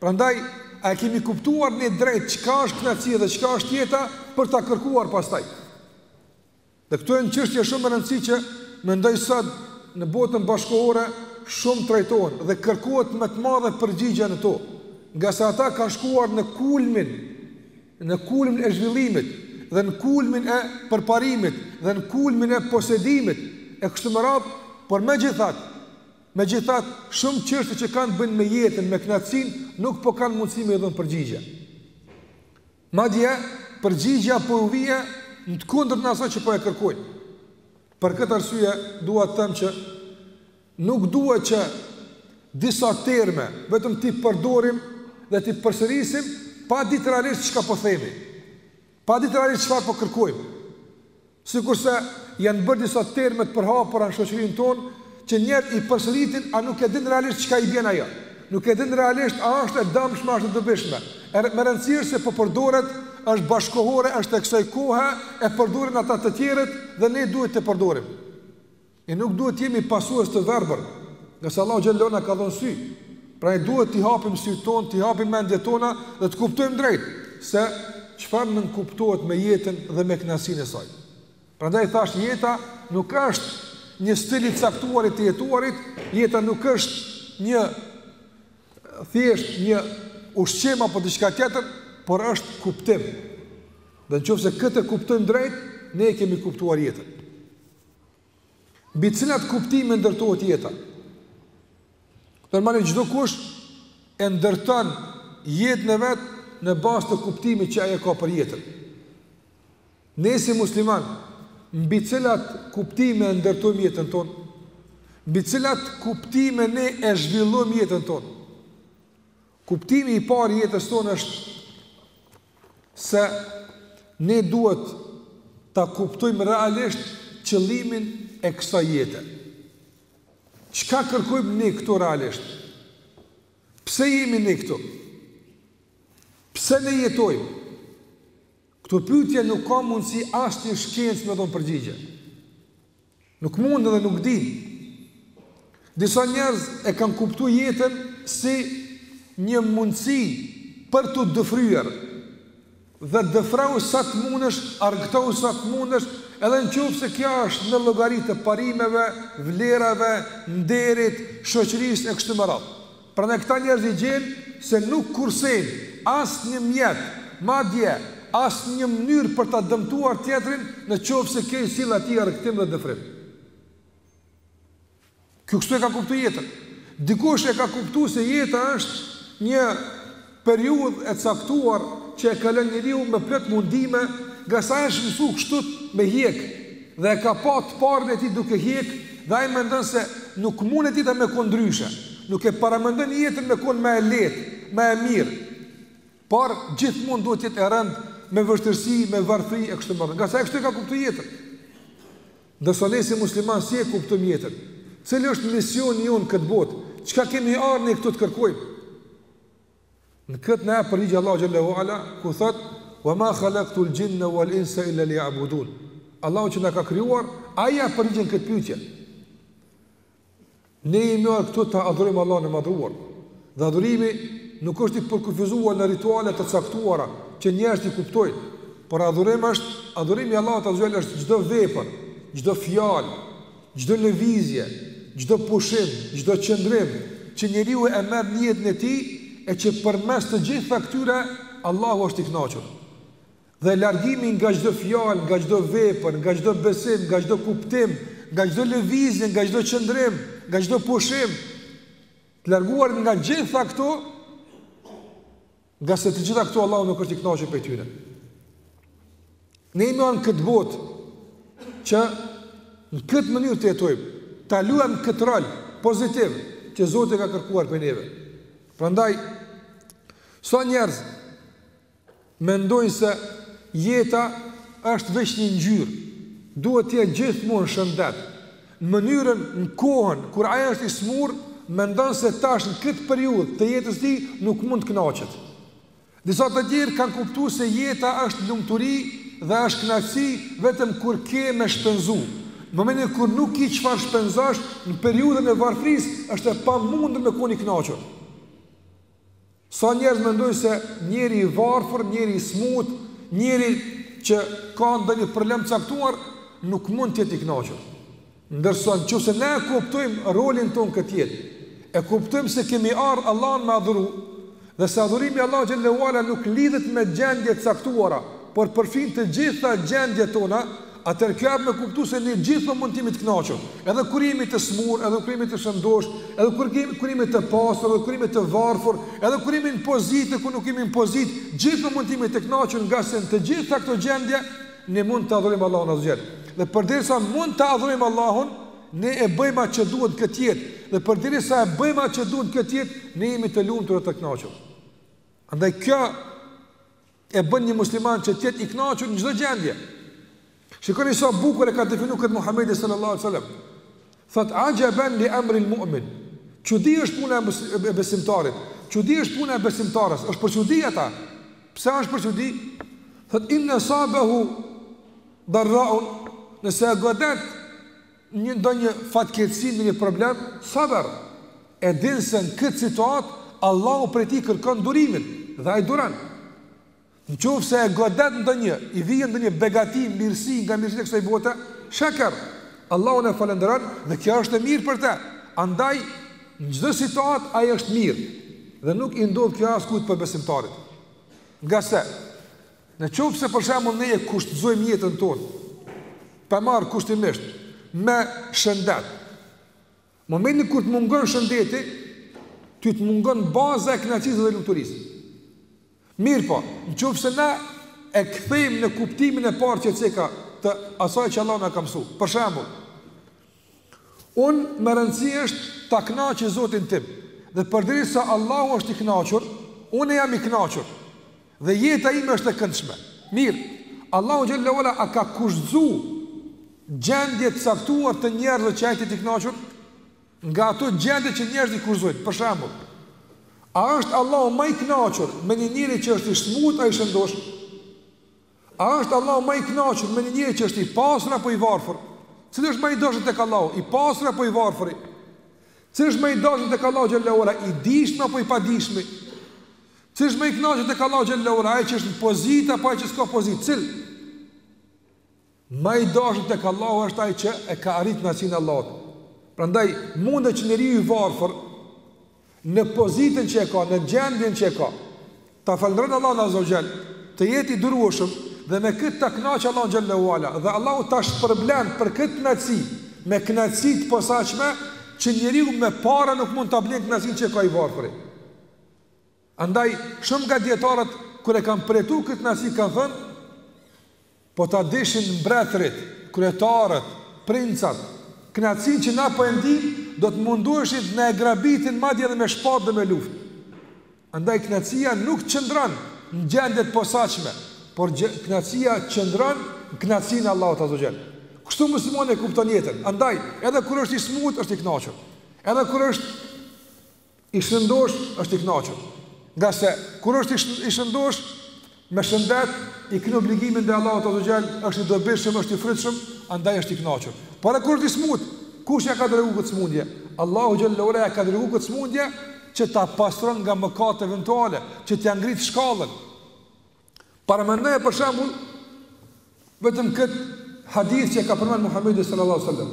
Prandaj, a e kemi kuptuar ne drejt çka është kënaqësia dhe çka është jeta për ta kërkuar pastaj? Dhe këto janë çështje shumë me rëndësi që mendoj sot në botën bashkëkohore shumë trajtohen dhe kërkohet me të madhe përgjigje në to, ngase ata kanë shkuar në kulmin në kulmin e zhvillimit dhe në kulmin e përparimit dhe në kulmin e posedimit e kështu me radhë, por megjithatë megjithatë shumë çështje që kanë të bëjnë me jetën, me kënaqësinë nuk po kanë mundësi me i dhënë përgjigje. Madje, përgjigja po ju vie në të kundërtën e asaj që po e kërkojnë. Për këtë arsye, dua të them që nuk duhet që disa terme vetëm t'i përdorim dhe t'i përsërisim pa ditë realisht çka po themi. Pa ditë realisht çka po kërkojmë. Sikurse janë bërë disa terme të përhapura në shoqërinë tonë, që njerëzit i përsëritin a nuk e dinë realisht çka i bjen ajo. Nuk e dinë realisht a është e dëmshme a është e dobishme. E me rëndësi është se po përdoret, është bashkëkohore, është e kësaj kohe, e përdorin ata të tjerët dhe ne duhet ta përdorim. E nuk duhet të jemi pasues të verbër, ngase Allahu xhel-le na ka dhënë sy. Prandaj duhet t'i hapim sytë tonë, t'i hapim mendjet tona dhe të kuptojmë drejt se çfarë nënkuptohet me jetën dhe me kënaqësinë e saj. Prandaj thashë jeta nuk është një stil i caktuar i të jetuarit, jeta nuk është një thjesht një ushqim apo diçka tjetër, por është kuptim. Dhe në qoftë se këtë e kuptojmë drejt, ne e kemi kuptuar jetën. Mbi cilat kuptime ndërtohet jeta? Normalisht çdo kush e ndërton jetën e vet në bazë të kuptimit që ai ka për jetën. Ne si musliman, mbi cilat kuptime e ndërtojmë jetën tonë? Mbi cilat kuptime ne e zhvillojmë jetën tonë? Kuptimi i parë i jetës tonë është se ne duhet ta kuptojmë realisht qëllimin e kësaj jete. Çka kërkojmë ne këtu realisht? Pse jemi ne këtu? Pse ne jetojmë? Këto pyetje nuk ka mundësi asnjë shkencë me dhon përgjigje. Nuk mund dhe nuk di. Disa njerëz e kanë kuptu jetën si një mundësi për të dëfryer dhe dëfrau sa të mundesh, argëtohu sa të mundesh, edhe në qoftë se kjo është në llogari të parimeve, vlerave, nderit, shoqërisë e kështu me radhë. Prandaj këta njerëz i gjen se nuk kursejnë asnjë mjet, madje asnjë mënyrë për ta dëmtuar tjetrin në qoftë se kjo i sjell atij argëtim dhe dëfrim. Ky kështu e ka kuptu jetën. Dikush e ka kuptu se jeta është një Periudhë e caktuar që e kalon njeriu me plot mundime ngase është mësu kështu me hjek dhe e ka pa të parën e tij duke hjek dhe ai mendon se nuk munet jeta me kon ndryshe nuk e paramendon jetën me kon ma e lehtë ma e mirë por gjithmonë duhet të jetë e rëndë me vështirësi me varfëri e kështu me radhë ngase ai kështu e ka kuptu jetën ndërsa ne si musliman si e kuptojmë jetën cili është misioni jonë këtë botë çka kemi ardhur ne këtu të kërkojmë Në këtë na përgjigjet Allahu xhel-le ue ala ku thot: "Wa ma khalaqtu al-jinna wal-insa illa liya'budun." Allahu që na ka krijuar, ai e përgjigjen këtë pyetje. Ne jemi ardhur këtu ta adhurojmë Allahun e madhëruar. Dhe adhurimi nuk është i përkufizuar në rituale të caktuara që njerëzit i kuptojnë, por adhurim është adhurimi i Allahut azze ue xhel është çdo vepër, çdo fjalë, Çdo lëvizje, çdo pushim, çdo qëndrim që njeriu e merr në jetën e tij e që përmes të gjitha këtyre Allahu është i kënaqur. Dhe largimi nga çdo fjalë, nga çdo vepër, nga çdo besim, nga çdo kuptim, nga çdo lëvizje, nga çdo qëndrim, nga çdo pushim, të larguar nga gjitha këto, Ngase të gjitha këto Allahu nuk është i kënaqur prej tyre. Ne jemi në këtë botë që në këtë mënyrë të jetojmë, ta luajmë këtë rol pozitiv që Zoti ka kërkuar prej neve. Prandaj sa njerëz mendojnë se jeta është veç një ngjyrë, duhet të jetë gjithmonë shëndet, në mënyrën në kohën kur ai është i smur, mendon se tash në këtë periudhë të jetës së tij nuk mund të kënaqet. Disa të tjerë kanë kuptuar se jeta është lumturi dhe është kënaqësi vetëm kur ke me shpenzu. Në momentin kur nuk ke çfarë shpenzosh në periudhën e varfërisë, është e pamundur me qenë i kënaqur. Sa njerëz mendojnë se njeri i varfër, njeri i smutë, njeri që ka ndonjë problem të caktuar, nuk mund të jetë i kënaqur. Ndërsa nëse ne e kuptojmë rolin tonë këtë jetë, e kuptojmë se kemi ardhur Allahun me adhuru dhe se adhurimi i Allahut xhele ue ala nuk lidhet me gjendje të caktuara, por përfshin të gjitha gjendjet tona, atëherë kjo jap me kuptu se ne gjithmonë mund të jemi të kënaqur, edhe kur jemi të smur, edhe kur jemi të shëndosh, edhe kur jemi të pasur, edhe kur jemi të varfër, edhe kur jemi në pozitë, kur nuk jemi në pozitë, gjithmonë mund të jemi të kënaqur ngase në të gjitha këto gjendje ne mund të adhurojmë Allahun azze ue xhel. Dhe përderisa mund ta adhurojmë Allahun, ne e bëjmë atë që duhet këtë jetë, dhe përderisa e bëjmë atë që duhet këtë jetë, ne jemi të lumtur e të kënaqur. Andaj kjo e bën një musliman që të jetë i kënaqur në çdo gjendje. Shikoni sa bukur e ka definuar këtë Muhamedi sallallahu alaihi wasallam. Thot ajaban li amri al-mu'min. Çudi është puna e besimtarit. Çudi është puna e besimtares. Është për çudi ata. Pse është për çudi? Thot in asabahu darra'un nëse e godet një ndonjë fatkeqësi ndonjë problem saber e din se në këtë situatë Allahu prej tij kërkon durimin dhe ai duron në qoftë se e godet ndonjë i vjen ndonjë begati mirësi nga mirësitë e kësaj bote shaker Allahun e falënderon dhe kjo është e mirë për të andaj në çdo situatë ai është mirë dhe nuk i ndodh kjo askujt por besimtarit ngase Në qoftë se për shembull ne e kushtëzojmë jetën tonë po e marr kushtimisht me shëndet. Në momentin kur të mungon shëndeti, ty të mungon baza e kënaqësisë dhe lumturisë. Mirëpo, në qoftë se na e kthejmë në kuptimin e parë që ceka të asaj që Allahu na ka mësuar. Për shembull, Unë me rëndësi është ta kënaqi Zotin tim, dhe përderisa Allahu është i kënaqur, unë jam i kënaqur dhe jeta ime është e këndshme. Mirë, Allahu xhelle ue ala a ka kushtëzu gjendje të caktuar të njerëzve që ai të jetë i kënaqur? Nga ato gjendje që njerëzit i kushtëzojnë, për shembull, a është Allahu më i kënaqur me një njeri që është i smut apo i shëndosh? A është Allahu më i kënaqur me një njeri që është i pasur apo i varfër? Cili është më i dashur tek Allahu, i pasur apo i varfër? Cili është më i dashur tek Allahu xhelle ue ala, i dishmi apo i padishmi? Cili është më i kënaqur tek Allahu xhelle ue ala, ai që është në pozitë apo ai që s'ka pozitë? Cil? Më i dashur tek Allahu është ai që e ka arrit kënaqësinë e Allahut. Prandaj mundë që njeriu i varfër në pozitën që e ka, në gjendjen që e ka, ta falënderon Allahun Azze ue Xhel, të jetë i durueshëm dhe me këtë ta kënaqë Allahun Xhelle ue Ala dhe Allahu ta shpërblen për këtë kënaqësi me kënaqësi të posaçme që njeriu me para nuk mund ta blen kënaqësinë që e ka i varfëri. Andaj shumë nga dijetarët kur e kanë përjetuar këtë kënaqësi kanë thënë Po ta dishin mbretërit, kryetarët, princat, kënaqësinë që ne po e ndimë, do të munduheshin të na e grabitin madje edhe me shpatë dhe me luftë. Andaj kënaqësia nuk qëndron në gjendje të posaçme, por kënaqësia qëndron në kënaqësinë e Allahut Azze ue Xhel. Kështu muslimani e kupton jetën. Andaj, edhe kur është i smut, është i kënaqur. Edhe kur është I shëndosh është i kënaqur. Ngase kur është i shëndosh me shëndet, i kryen obligimin ndaj Allahut Azze ue Xhel, është i dobishëm, është i frytshëm, andaj është i kënaqur. Por kur është i smut, kush ja ka dërgu këtë smundje? Allahu xhelle ue ala ja ka dërgu këtë smundje që ta pastron nga mëkatet eventuale, që t'ia ngrit shkallën. Paramendoje për shembull vetëm këtë hadith që ka përmend Muhamedi sallallahu alaihi wasallam.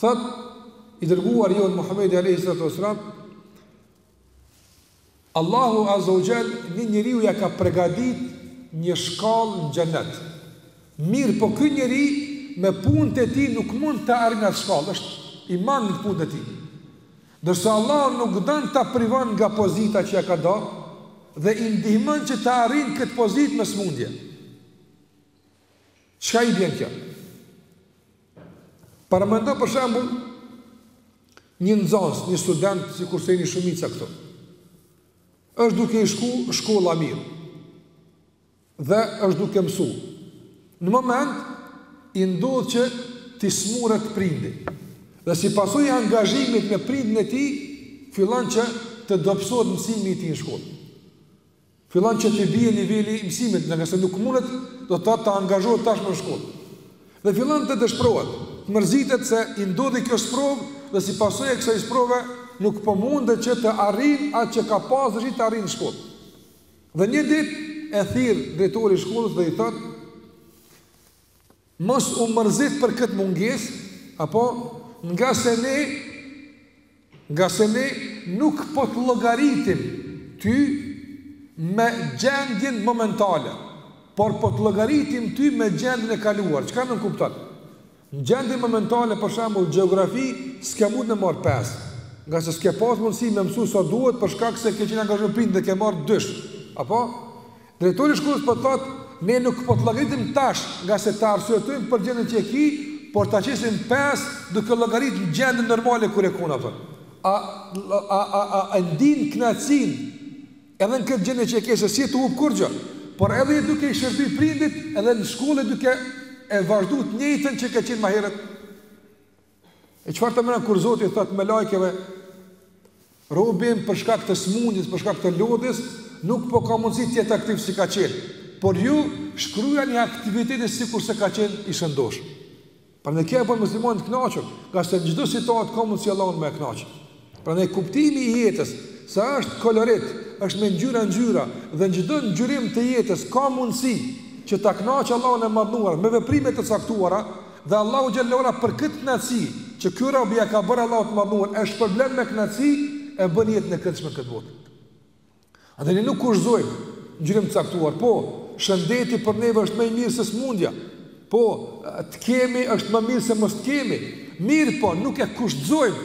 Thot i dërguari jonë Muhamedi alaihi salatu wasalam Allahu azze ue xhel një njeriu ja ka përgatit një shkallë në xhenet. Mirëpo ky njeri me punët e tij nuk mund ta arrin atë shkallë, është i mangët në punët e tij. Ndërsa Allahu nuk don ta privon nga pozita që ia ka dhanë dhe i ndihmon që ta arrin këtë pozitë me smundje. Çka i bjen kjo? Paramendo për shembull një nxënës, një student sikurse jeni shumica këtu. Është duke i shku shkolla mirë. Dhe është duke mësu. Në moment, i ndodh që t'i smuret prindi. Dhe si pasojë e angazhimit me prindin e tij, fillon që të dobësohet mësimi i tij në shkollë. Fillon që t'i bje nivelli i mësimit, ngase nuk mundet dot të angazhohet tashmë në shkollë. Dhe fillon të dëshprohet, të mërzitet se i ndodhi kjo sprovë, dhe si pasojë e kësaj sprove, nuk po mundet që të arrijë atë që ka pasë dëshirë të arrijë në shkollë. Dhe një ditë e thirr drejtori i shkollës dhe i thot: "Mos u mërzit për këtë mungesë, apo ngase ne ngase ne nuk po të llogaritim ty me gjendjen momentale, por po të llogaritim ty me gjendjen e kaluar." Çka nënkupton? Në gjendje momentale për shembull gjeografi s'ke mujt me marr pesë, ngase s'ke pas mundësi me mësu sa duhet për shkak se ke qenë angazhu me prindin dhe ke marr dysh. Apo? Drejtori i shkollës po thotë, ne nuk po të llogaritim tash, ngase të arsyetojmë për gjendjen që e ke, por ta qesim pesë duke llogarit gjendjen normale kur e kona atë. A a a a e ndin kënaqësinë? Edhe në këtë gjendje që e ke se s'i të hup kurrgjë, por edhe duke i shërby prindit edhe në shkollë duke e vazhdu të njëjtën që ke qenë më herët. E çfarë të mëna kur Zoti thotë melaikeve Robi im për shkak të smundjes, për shkak të lodhjes, nuk po ka mundësi të jetë aktiv si ka qenë. Por ju shkrujani aktivitetin sikurse ka qenë i shëndoshë. Prandaj kjo e bën muslimanin të kënaqur, ngase në çdo situatë ka mundësi Allahun me e kënaqë. Prandaj kuptimi i jetës, se është kolorit, është me ngjyra ngjyra dhe në çdo ngjyrim të jetës ka mundësi që ta kënaqë Allahun e madhnuar me veprime të caktuara dhe Allahu xhelle ve ala për këtë kënaqësi që ky rob ia ka bërë Allahut të madhnuar e shpërblen me kënaqësi e bën jetën e këndshme në këtë botë. A dhe ne nuk kushtëzojmë ngjyrim të caktuar, po, shëndeti për neve është më i mirë se smundja, po, të kemi është më mirë se mos të kemi, mirëpo, nuk e kushtëzojmë,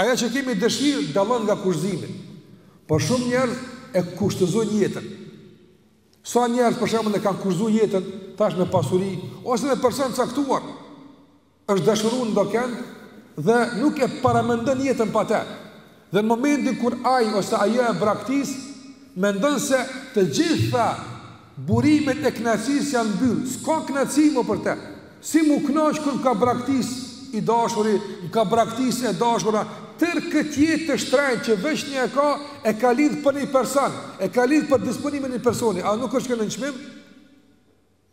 ajo që kemi dëshirë, dallon nga kushtëzimi, po shumë njerëz e kushtëzojnë jetën, sa njerëz për shembull e kanë kushtëzu jetën, tash me pasuri, ose me person të caktuar, Është dashuru në dokënd dhe nuk e paramendon jetën pa të. Dhe në momentin kur ai ose ajo e braktis, mendon se të gjitha burimet e kënaqësisë janë mbyll, s'ka kënaqësi më për të. Si m'u kënaq kur më ka braktis i dashuri, më ka braktis e dashura, tërë këtë jetë të shtrenjtë që veç një e ka, e ka lidh për një person, e ka lidh për disponimin e një personi, a nuk është kjo nënçmim?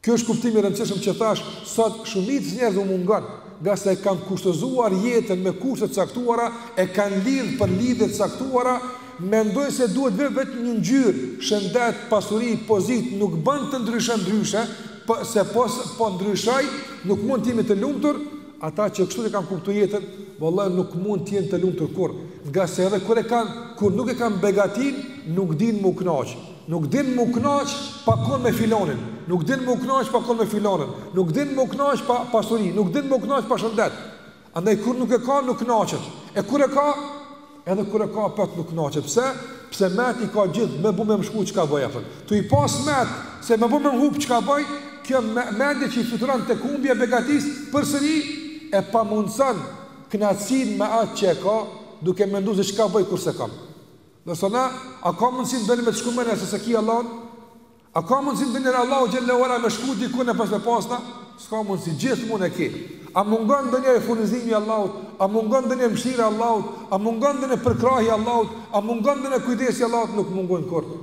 Ky është kuptimi i rëndësishëm që thash, sot shumicës njerëzve u mungon, ngase e kanë kushtëzuar jetën me kushte të caktuara, e kanë lidhë për lidhje të caktuara, mendojnë se duhet vetëm një ngjyrë, shëndet, pasuri, pozitë, nuk bën të ndryshon ndryshe, po, se po, po ndryshoi, nuk mund të jemi të lumtur, ata që kështu e kanë kuptu jetën, vallahi nuk mund të jenë të lumtur kurrë, ngase edhe kur e kanë, kur nuk e kanë begatinë, nuk dinë me u kënaqë. Nuk din mu knaq pa kon me filonin, nuk din mu knaq pa kon me filonin, nuk din mu knaq pa pasuri, nuk din mu knaq pa shëndet. Andaj kur nuk e ka nuk knaqet. E kur e ka, edhe kur e ka pat nuk knaqet. Pse? Pse mend i ka gjithë, me bo me m'shku çka bëj atëherë. Tu i pas mend se me bo me m'hup çka bëj, kjo mendje që i fluturon tek humbja e begatisë përsëri e pamundson kënaqësinë me atë që e ka, duke menduar se çka bëj kur s'e kam. Ndërsa na, a ka mundësi donjëherë me të shku menja se s'e ki Allahun? A ka mundësi donjëherë Allahu xhel-le ve ala me shku dikun e mos me pas na? S'ka mundësi, gjithmonë e ki. A mungon donjëherë furnizimi i Allahut? A mungon donjëherë mëshira e Allahut? A mungon donjëherë përkrahja e Allahut? A mungon donjëherë kujdesi i Allahut? Nuk mungon kurrë.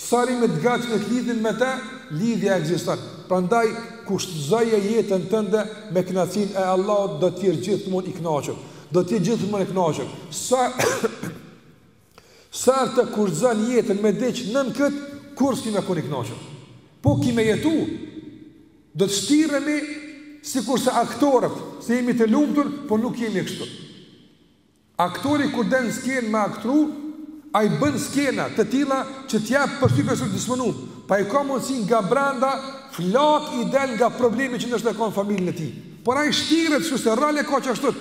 Sa rrimë të gatshëm të lidhemi me te, lidhja ekziston. Prandaj, kushtëzoje jetën tënde me knaqsinë e Allahut do të jesh gjithmonë i knaqur. Do të jesh gjithmonë i knaqur. Sa... Sa ta kushtëzon jetën me diç nën kët kurr s'ki me kon i kënaqur. Po ki me jetu. Do të shtiremi sikurse aktorët, se jemi të lumtur, po nuk jemi kështu. Aktori kur del n'skenë me aktru, ai bën skena të tilla që të jap përshtypje se disponon. Po ai ka mundësi nga brenda flakë i del nga problemi që ndoshta e ka në familjen e tij. Por ai shtiret kështu se rolin e ka qashtu.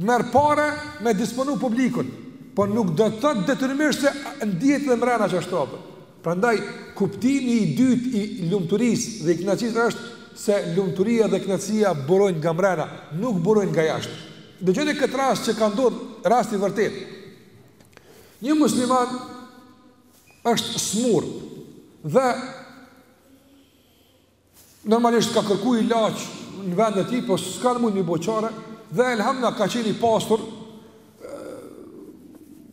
Merr pare me disponu publikun, por nuk do të thotë detyrimisht se ndihet edhe mbrena qashtu robi. Prandaj kuptimi i dytë i lumturisë dhe i kënaqësisë është se lumturia dhe kënaqësia burojnë nga mbrena, nuk burojnë nga jashtë. Dëgjoni këtë rast që ka ndodhur rast i vërtetë. Një musliman është smur dhe Normalisht ka kërku ilaç në vendin e tij, po s'kanë mund me i bo çare, dhe elhamdulilah ka qenë i pasur,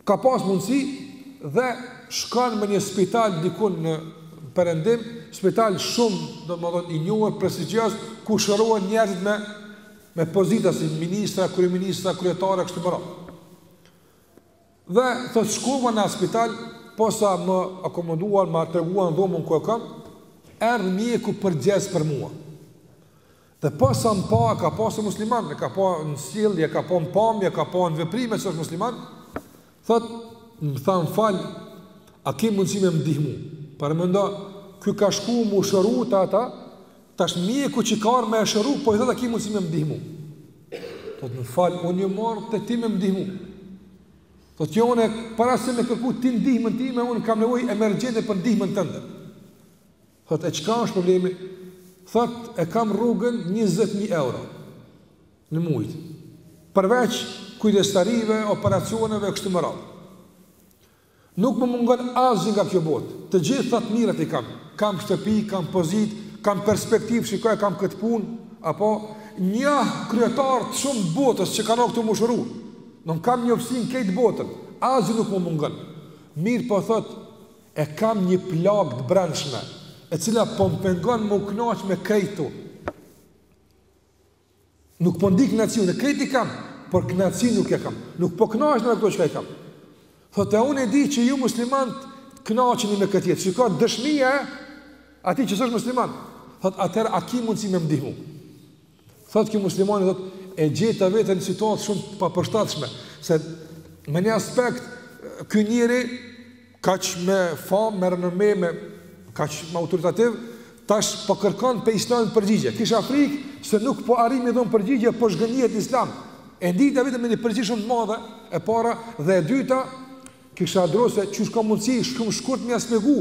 ka pas mundësi, dhe shkon në një spital dikun në perëndim, spital shumë, domethënë, i njohur, prestigjioz, ku shërohen njerëzit me, me pozita si ministra, kryeministra, kryetarë, kështu të mëdha. Dhe thotë shkova në spital, posa më akomoduan, më treguan dhomën ku e kam, erdh mjeku përgjegjës për mua. Dhe posa më pa, ka pa se është musliman, e ka pa në sjellje, ka pa në pamje, ka pa në veprime se është musliman, thotë, më tha më fal, a ke mundësi me m'ndihmu? Paramendo, ky ka shku m'u shëru te ata, Tash mjeku që ka ardhur me e shëru, po i thotë a ki mundësi me m'ndihmu. Thotë më fal, unë jam ardh te ti me m'ndihmu. Thotë jo unë, para se me kërku ti ndihmën time, unë kam nevojë emergjente për ndihmën tënde. Thotë e çka është problemi? Thotë e kam rrogën 20.000 euro në muj. Përveç kujdestarive, operacioneve, kështu me radhë. Nuk më mungon asgjë nga kjo botë. Të gjitha të mirat i kam. Kam shtëpi, kam pozitë, kam perspektivë, shiko e kam këtë punë, a po njoh kryetarë të shumë botës që kanë ardhur këtu m'u shëru. Nuk kam një opsion në këtë botën. Asgjë nuk më mungon. Mirëpo thotë, e kam një plagë të brendshme, e cila po më pengon me u kënaq me krejt këto. Nuk po ndi knaqsi, e krejt i kam, por kënaqësi nuk e kam. Nuk po kënaqna me ato që kam. Thotë unë e di që ju muslimanët kënaqeni në këtë jetë. Shiko dëshmia e atij që s'është musliman. Thotë atëherë a ki mundsi me m'ndihmu? Thotë ky muslimani thotë e gjeta veten në situatë shumë të papërshtatshme, se në një aspekt ky njeri kaq me famë, me renome, me kaq autoritativ, tash po kërkon prej islamit përgjigje. Kisha frikë se nuk po arri me i dhon përgjigje, po zhgënjehet n'islam. E ndihta veten me një përgjegjësi shumë të madhe, e para dhe e dyta, kisha dru se s'ka mundsi shumë shkurt me ia shpjegu.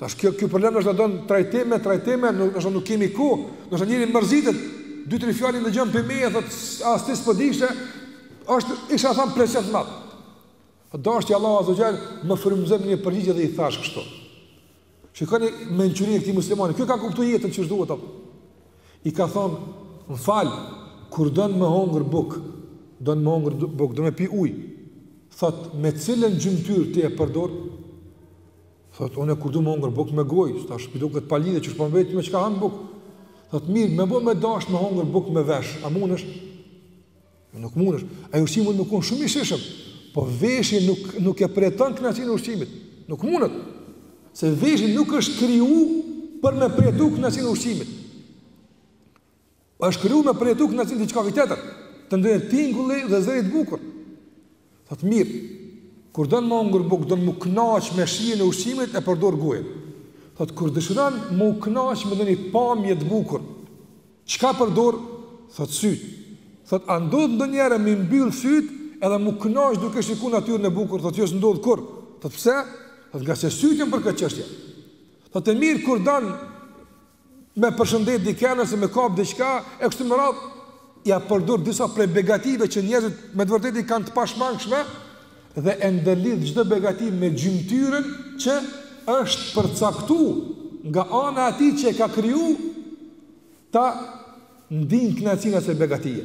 Tash kjo ky problem është don trajtime trajtime, nuk është nuk kemi ku, do të njeri mërzitet, dy tre fjalë ndëgjon prej meje thot as ti s'po dishte, është isha thon preset më. E dashti Allahu Azza wa Jall më frymëzoi me një përgjigje dhe i thash kështu. Shikoni mençurinë e këtij muslimani. Ky ka kuptuar jetën qysh duhet apo. I ka thonë, "Më fal, kur don me hongër buk, don me hongër buk, do me pi ujë." Thot, "E cilën gjymtyr ti e përdor?" Thot, "Unë kur du me hongër buk me gojë, tash po i duket pa lidhje qysh po m'vet me çka han buk." Thot, "Mirë, me bo me dasht me hongër buk me vesh, a mundesh?" Nuk mundesh. Ai ushqim mund të jetë shumë i shijshëm, po veshi nuk nuk e përjeton kënaqësinë e ushqimit. Nuk mundet. Se veshi nuk është kriju për me përjetu kënaqësinë e ushqimit. Është kriju me përjetu kënaqësinë diçka tjetër, të ndonjë tingulli dhe zëri të bukur. Thotë mirë, kur don me hongër bukë, don m'u knaq me shijen e ushqimit e përdor gojën. Thotë, kur dëshiron m'u knaq me ndonjë pamje të bukur, çka përdor? Thotë sytë. Thotë, a ndodh ndonjëherë me i mbyll sytë edhe m'u knaq duke shiku natyrën e bukur? Thotë, jo s'ndodh kurr. Thotë, pse? Thotë, ngase sytë janë për këtë çështje. Thotë, mirë, kur don, me përshëndet dikën ose me kap diçka e kështu me radh ja përdor disa prej begative që njerëzit me të vërtetë kanë të pashmangshme dhe e ndërlidh çdo begati me gjymtyrën që është përcaktu nga ana atij që e ka kriju ta ndin kënaqësinë e asaj begatie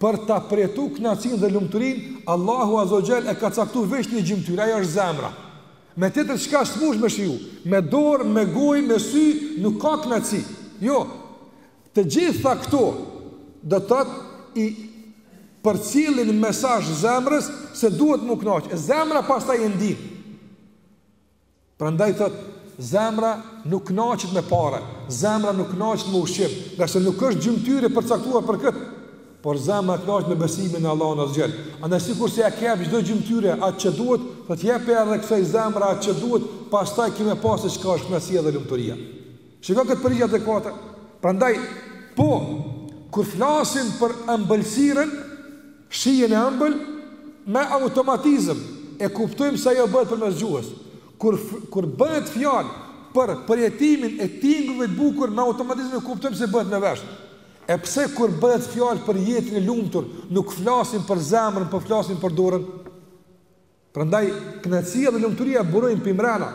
Për ta përjetuar kënaqësinë dhe lumturinë, Allahu azza wa jall e ka caktuar veç një gjymtyrë, ajo është zemra. Me tjetër çka s'mush me shiju, me dorë, me gojë, me sy, nuk ka kënaqësi. Jo. Të gjitha këto do të thotë i përcjellin mesazh zemrës se duhet m'u kënaqë. Zemra pastaj e ndin. Prandaj thotë, zemra nuk kënaqet me pare, zemra nuk kënaqet me ushqim, ngase nuk është gjymtyrë e përcaktuar për këtë. Por zemra kënaqet me besimin në Allahun Azza Jall. Andaj sikurse ja jep çdo gjymtyre atë që duhet, thotë jepi edhe kësaj zemre atë që duhet, pastaj ki me pa se çka është kënaqësia dhe lumturia. Shiko këtë përgjigje adekuate. Prandaj, po, kur flasim për ëmbëlsirën, shijen e ëmbël, me automatizëm, e kuptojmë se ajo bëhet përmes gjuhës. Kur, kur bëhet fjalë për përjetimin e tingujve të bukur, me automatizëm e kuptojmë se bëhet me vesh. E pse kur bëhet fjalë për jetën e lumtur, nuk flasim për zemrën, po flasim për dorën? Prandaj kënaqësia dhe lumturia burojnë prej mrena.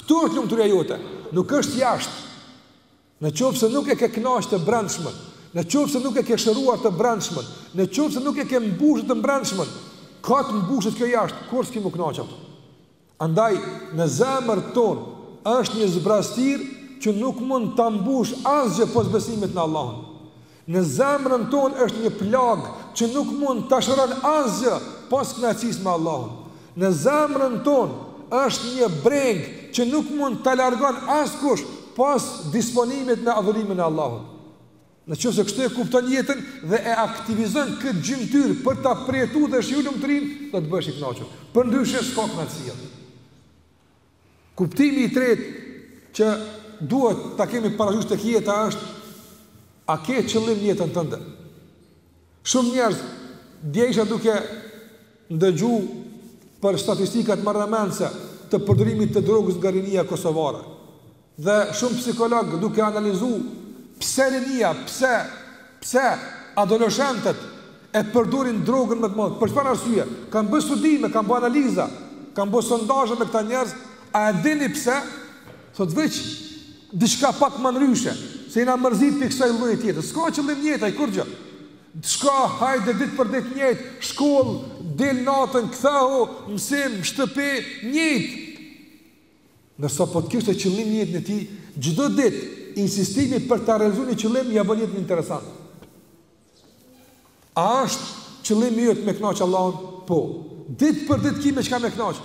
Këtu është lumturia jote, nuk është jashtë. Në qoftë se nuk e ke kënaqur të brendshmën, në qoftë se nuk e ke shëruar të brendshmën, në qoftë se nuk e ke mbushur të brendshmën, kot mbushet kjo jashtë, kurrë s'ki m'u kënaq. Andaj në zemër tonë është një zbraztirë që nuk mund ta mbush asgjë pos besimit në Allahun. Në zemrën tonë është një plagë që nuk mund ta shëron asgjë pos kënaqësisë me Allahun. Në zemrën tonë është një brengë që nuk mund ta largon askush pos disponimit me adhurimin e Allahut. Në qoftë se kështu e kupton jetën dhe e aktivizon këtë gjymtyrë për ta përjetuar dhe shiju lumturinë, do të bëhesh i kënaqur. Përndryshe s'ka kënaqësi. Kuptimi i tretë që duhet ta kemi parasysh tek jeta është a ke qëllim në jetën tënde? Shumë njerëz dje isha duke ndëgju për statistikat marramendëse të përdorimit të drogës nga rinia kosovare. Dhe shumë psikologë duke analizuar pse rinia, pse, pse adoleshentët e përdorin drogën me të madhe, për çfarë arsye? Kanë bërë studime, kanë bërë analiza, kanë bërë sondazhe me këta njerëz, a e dini pse? Thotë veç diçka pak më ndryshe, se jena mërzit prej kësaj lloj jete. S'ka qëllim n'jetë ai kurrgjë. Çka, hajde ditë për ditë njëjtë, shkollë, del natën, kthehu, mësim, shtëpi, njëjtë. Ndërsa po të kishte qëllim në jetën e tij, çdo ditë insistimi për ta realizuar një qëllim ia bën jetën interesant. A është qëllimi yt me kënaq Allahun? Po. Ditë për ditë ki me çka me kënaq.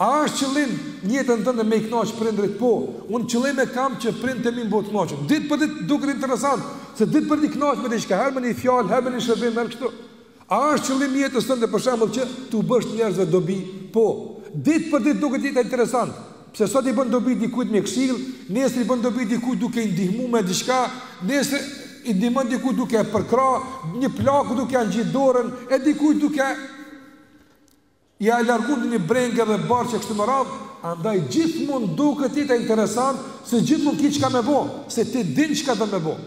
A është qëllim në jetën tënde me i kënaq prindërit? Po. Unë qëllim e kam që prindët e mi me bo të kënaqun. Ditë për ditë duket interesant, se ditë për ditë kënaq me diçka, herë me një fjalë, herë me një shërbim, herë kështu. A është qëllimi i jetës tënde për shembull që t'u bësh njerëzve dobi? Po. Ditë për ditë duket jeta interesant. Pse sot i bën dobi dikujt me këshillë, nesër i bën dobi dikujt duke i ndihmu me diçka, nesër i ndihmon dikujt duke e përkrah, një plaku duke ia ngjit dorën, e dikujt duke Ia largu ndonjë brengë edhe barrë e kështu me radhë, andaj gjithmonë duket jeta interesant, se gjithmonë ki çka me bo, se ti din çka do me bo.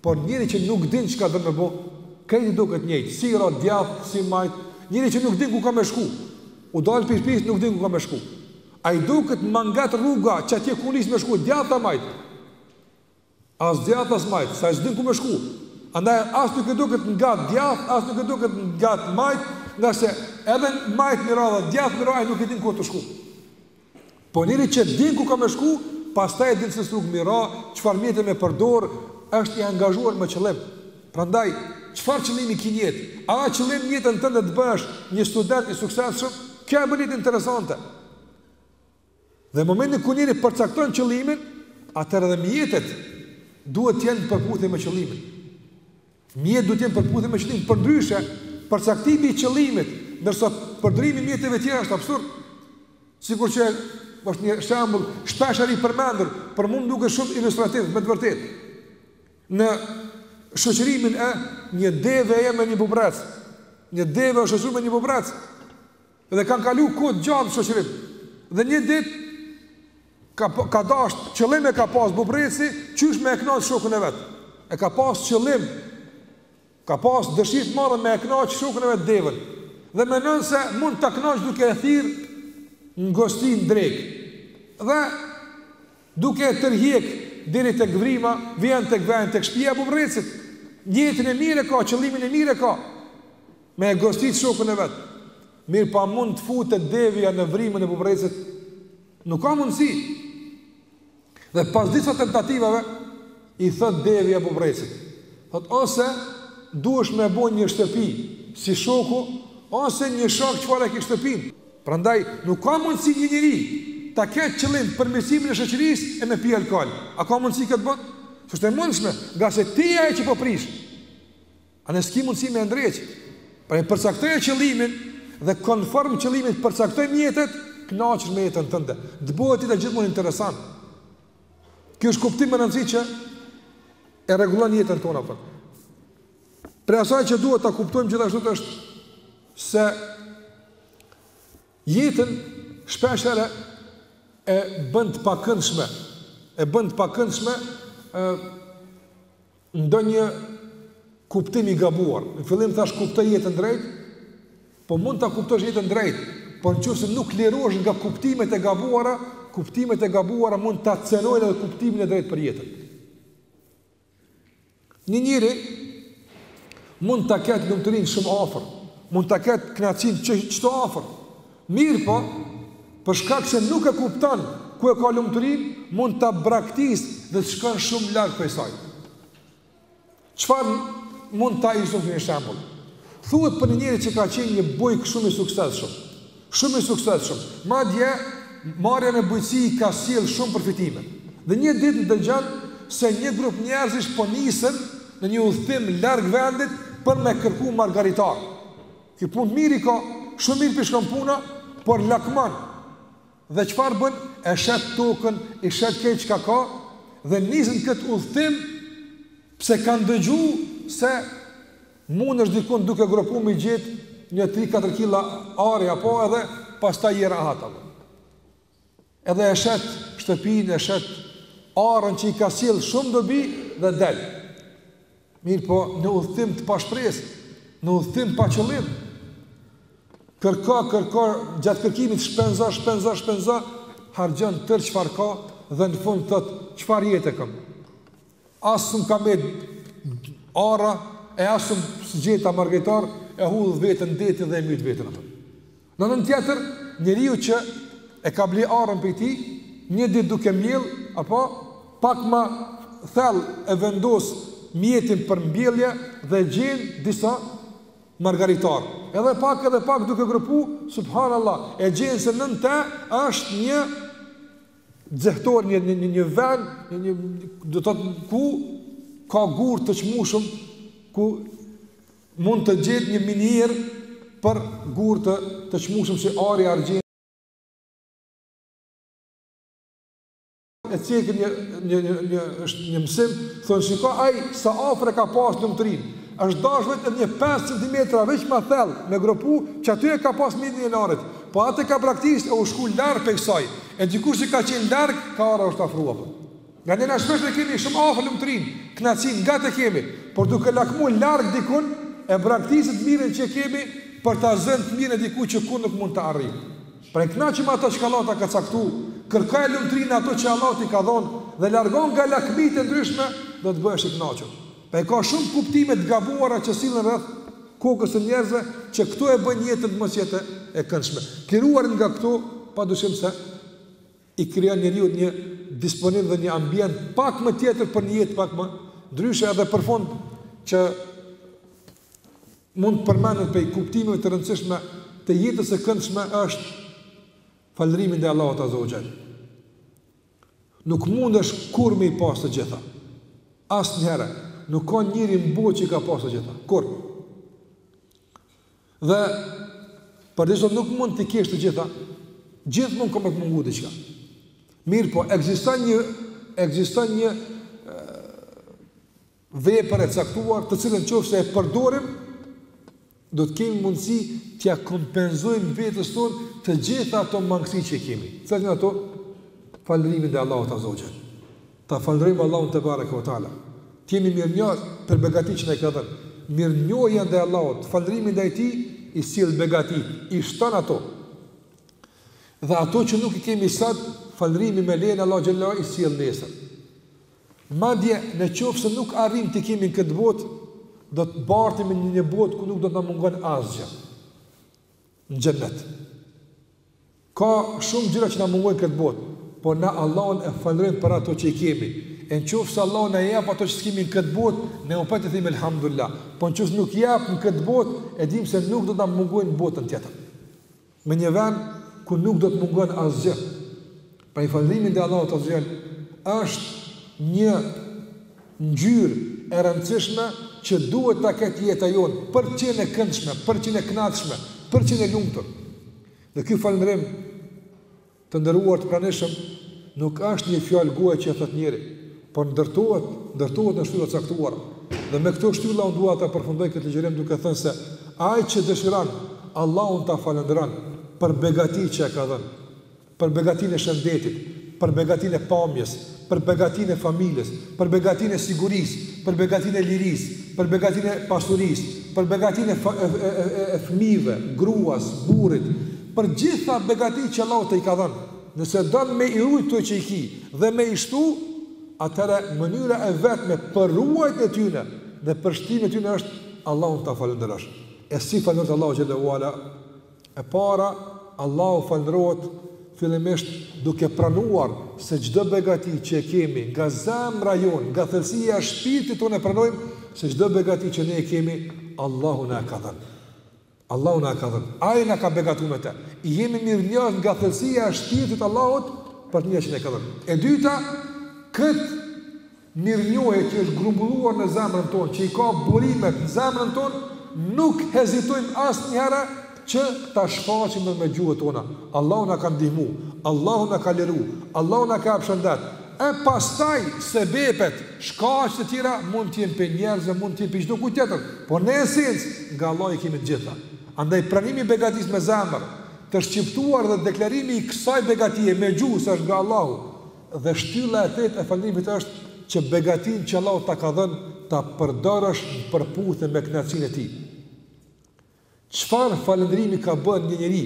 Por njeri që nuk din çka do me bo, krejt i duket njëjtë, si ra djathtë, si majtë, njeri që nuk din ku ka me shku, u dalë prej shpisë, nuk din ku ka me shku. A i duket ma ngat rruga qatje ku nis me shku, djathtë a majtë. As djathtë as majtë, se ai s'din ku me shku. Andaj as nuk i duket ngat djathtë, as nuk i duket ngat majtë, ngase edhe majtë me i ra, edhe djathtë me i ra, ai nuk e din ku të shku. Po njeri që din ku ka me shku, pastaj e din se ç'rrugë me i ra, çfarë mjete me përdor, është i angazhuar me qëllim. Prandaj, çfarë qëllimi ki në jetë? A qëllim në jetën tënde të bëhesh një student i sukseshëm? Kjo e bën jetën interesante. Dhe në momentin kur njeri përcakton qëllimin, atëherë dhe mjetet duhet të jenë në përputhje me qëllimin. Mjetet duhet të jenë në përputhje me qëllimin. Përndryshe, përcaktimi i qëllimit, ndërsa përdorimi i mjeteve të tjera është absurd. Sikur që është një shembull shpesh i përmendur, por mu më duket shumë ilustrativ me të vërtetë. Në shoqërimin e një deve e me një bubrac. Një deve është shoqëruar me një bubrac. Dhe kanë kalu kohë të gjatë në shoqërim. Dhe një ditë ka ka dash qëllim e ka pas bubreci, qysh me e kënaq shokun e vet. E ka pas qëllim. Ka pas dëshirë të madhe me e kënaq shokun e vet devën. Dhe mendon se mund ta kënaq duke e thirr në gosti, në drekë. Dhe duke e tërhjek deri tek vrima, vjen tek vend tek shtëpia e bubrecit. Nijetin e mirë e ka, qëllimin e mirë e ka. Me e gostit shokun e vet. Mirëpo a mund të futet devja në vrimën e bubrecit? Nuk ka mundësi. Dhe pas disa tentativave, i thotë devja bubrecit. Thotë, ose duhesh me bo një shtëpi si shoku, ose një shok çfarë e ki shtëpinë. Prandaj, nuk ka mundësi një njeri ta ketë qëllim përmirësimin e shoqërisë e me pi alkohol. A ka mundësi kjo të bëhet? S'është e mundshme, ngase ti je që po prish. A e s'ki mundësi me ndreq? Pra e përcakto qëllimin dhe konform qëllimit përcaktoj mjetet, kënaqesh me jetën tënde. Të bëhet jeta gjithmonë interesant. Kjo është kuptim me rëndësi që e rregullon jetën tonë. Po prej asaj që duhet ta kuptojmë gjithashtu është se jetën shpeshherë e bën të pakëndshme, e bën të pakëndshme ë ndonjë kuptim i gabuar. Në fillim thash kuptoj jetën drejt, po mund ta kuptosh jetën drejt, po në qoftë se nuk lirohesh nga kuptimet e gabuara, kuptimet e gabuara mund ta cenojnë edhe kuptimin e drejtë për jetën. Një njeri mund ta ketë lumturinë shumë afër, mund ta ketë kënaqësinë shumë afër, Mirëpo, për shkak se nuk e kupton ku e ka lumturinë, mund ta braktisë dhe të shkon shumë larg prej saj. Çfarë, mund ta ilustrojmë me një shembull? Thuhet për një njeri që ka qenë një bujk shumë i suksesshëm. Shumë i suksesshëm. Madje marrja me bujqësi i ka sjellë shumë përfitime. Dhe një ditë dëgjon se një grup njerëzish po nisen në një udhëtim larg vendit për me kërku margaritar. Një punë mirë i ka, shumë mirë po i shkon puna, por lakmon. Dhe çfarë bën, e shet tokën, i shet krejt çka ka, dhe niset në këtë udhëtim, pse kanë dëgju se mundesh dikun duke gropu me gjet një 3-4 kila ari apo edhe, pastaj je rahat apo. Edhe e shet shtëpinë, e shet arën që i ka sjell shumë dobi dhe del. Mirëpo në udhëtim të pashpresë, në udhëtim pa qëllim. Kërko, kërko, gjatë kërkimit shpenzo, shpenzo, shpenzo, harxhon tërë çfarë ka dhe në fund thotë çfarë jete kam. As s'kam më arën, e as më s'gjeta margaritar, e hudh veten në det dhe e myt veten. Në anën tjetër, njeriu që e ka ble arën prej tij, një ditë duke mbjell, apo pak ma thellë e vendos mjetin për mbjellje dhe gjen disa margaritar. Edhe pak edhe pak duke gropu, subhanallah, e gjen se nën të është një xehetore një një një vend, një, një do të thotë ku ka gurë të çmueshëm ku Mund të gjetë një minierë për gurë të të çmueshëm si ari, argjend, e cekë një një një një është një mësim, thonë shiko ai sa afër e ka pas lumturinë. Është dash veç edhe një 5 cm veç ma thellë me gropu që aty e ka pas minierën e arit. Po atë e ka braktis e u shku larg prej saj. E dikush që ka qenë larg ka ardhur është afruar. Nganjëherë na shpesh e kemi shumë afër lumturinë, kënaqësinë ngat e kemi, por duke lakmu larg dikun e braktisim të mirën që kemi për ta zënë të mirën e dikujt që kurrë nuk mund ta arrijmë. Prandaj kënaqu me ato që Allahu ta ka caktu, kërkoje lumturinë n'ato që Allahu t'i ka dhonë dhe largohu nga lakmitë e ndryshme do të bëhesh i kënaqur. Prandaj ka shumë kuptime të gabuara që sillen rreth kokës së njerëzve që këto e bëjnë jetën të mos jetë e këndshme. Çlirimi nga këto, pa dyshim se i krijon njeriut një disponim dhe një ambient pak më tjetër për një jetë pak më ndryshe edhe për fund që mund të përmendet prej kuptimeve të rëndësishme të jetës së këndshme është falërimi ndaj Allahut Azza wa Jall. Nuk mundesh kurrë me i pas të gjitha. Asnjëherë nuk ka njeri në botë që i ka pas të gjitha. Kurrë. Dhe edhe ti nuk mund t'i kesh të gjitha, gjithmonë ka me të mungu diçka. Mirëpo, ekziston një ekziston një vepër e caktuar të cilën qoftë se e përdorim do të kemi mundësi t'ia kompenzojmë vetes tonë të gjitha ato mangësi që kemi. Cilat janë ato? Falërimi ndaj Allahut Azza wa Jall. Ta falënderojmë Allahun te bareke ve teala. Të jemi mirënjohës për begatitë që na i ka dhënë. Mirënjohja ndaj Allahut, falënderimi ndaj Tij i sjell begati, i shton ato. Dhe ato që nuk i kemi sot, falënderimi me lejen e Allahut xhel-le i sjell nesër. Madje në qoftë se nuk arrim t'i kemi në këtë botë, do të bartemi në një botë ku nuk do të na mungon asgjë. në xhennet. Ka shumë gjëra që na mungojnë në këtë botë, por na Allahun e falërojmë për ato që i kemi. E në qoftë se Allahu na i jep ato që s'kemi në këtë botë, ne u petë të thimë elhamdulilah. Po në qoftë se nuk i jep në këtë botë, e dimë se nuk do të na mungojnë në botën tjetër. Në një vend, ku nuk do të mungon asgjë. Prandaj falërimi ndaj Allahut Azza wa Jall është një ngjyrë e rëndësishme që duhet ta ketë jeta jonë për të qenë e këndshme, për të qenë e kënaqshme, për të qenë e lumtur. Dhe ky falëndrim të nderuar të pranishëm nuk është një fjalë goje që e thotë njeri, por ndërtohet, ndërtohet në shtylla të caktuara. Dhe me këto shtylla unë dua ta përfundoj këtë ligjërim duke thënë se ai që dëshiron Allahun ta falënderon për begatitë që i ka dhënë, për begatinë e shëndetit, për begatinë e pamjes, për begatinë e familjes, për begatinë e sigurisë, për begatinë e lirisë, për begatinë e pasurisë, për begatinë e, e, e, e fëmijëve, gruas, burrit, për të gjitha begatitë që Allahu t'i ka dhënë. Nëse don me i ruajt këto që i ki dhe me i shtu, atëherë mënyra e vetme për ruajtjen e tyre dhe për shtimin e tyre është Allahun ta falënderosh. E si falënderohet Allahu xhel-le ue ala E para, Allahu falënderohet fillimisht duke pranuar se çdo begati që e kemi nga zemra jonë, nga thellësia e shpirtit tonë e pranojmë se çdo begati që ne e kemi, Allahu na e ka dhënë. Allahu na e ka dhënë. Ai na ka begatuar me të. I jemi mirënjohës nga thellësia e shpirtit Allahut për të mirën që na ka dhënë. E dyta, këtë mirënjohje që është grumbulluar në zemrën tonë, që i ka burimet në zemrën tonë, nuk hezitojmë asnjëherë që ta shfaqim edhe me gjuhët tona. Allahu na ka ndihmu, Allahu na ka lëru, Allahu na ka jap shëndet. E pastaj sebepet, shkaqet e tjera mund të jenë prej njerëzve, mund të jenë prej çdo kujt tjetër, por në esencë nga Allahu i kemi të gjitha. Andaj pranimi i begatisë me zemër, të shqiptuar dhe deklarimi i kësaj begatie me gjuhë se është nga Allahu, Dhe shtylla e tretë e falëndrimit është që begatinë që Allahu ta ka dhënë ta përdorësh në përputhje me kënaqësinë e Tij. Çfarë falëndrimi ka bën një njeri,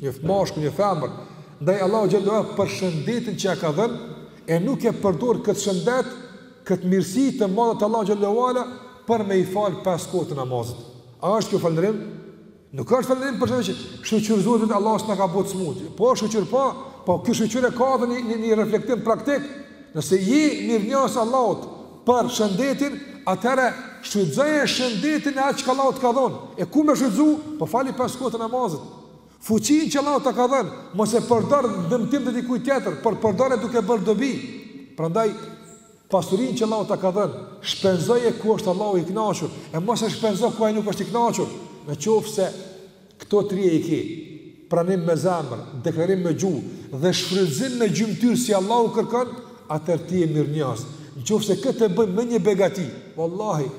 një mashkull, një femër, ndaj Allahu xhelle ue ala për shëndetin që ia ka dhënë e nuk e përdor këtë shëndet, këtë mirësi të madhe të Allahu xhelle ue ala për me i fal pesë kohët e namazit. A është kjo falëndrim? Nuk është falënderim për shkak që shyqyr Allahut s'na ka ba të smutë. Po shyqyr po, po ky shyqyr e ka edhe një, një, një reflektim praktik. Nëse je mirënjohës Allahut për shëndetin, atëherë shfrytëzoje shëndetin në atë që Allahu të ka dhënë. E ku me e shfrytëzu? Po fali pesë kohët e namazit. Fuqinë që Allahu të ka dhënë, mos e përdor në dëmtim të dikujt tjetër, por përdore duke bërë dobi. Prandaj Pasurinë që Allahu ta ka dhënë, shpenzoje ku është Allahu i kënaqur, e mos e shpenzo ku ai nuk është i kënaqur. Në qoftë se këto tri e ke, pranim me zemër, deklarim me gjuhë dhe shfrytëzim me gjymtyrë si Allahu kërkon, atëherë ti je mirënjohës. Në qoftë se këtë e bëjmë me një begati, vallahi,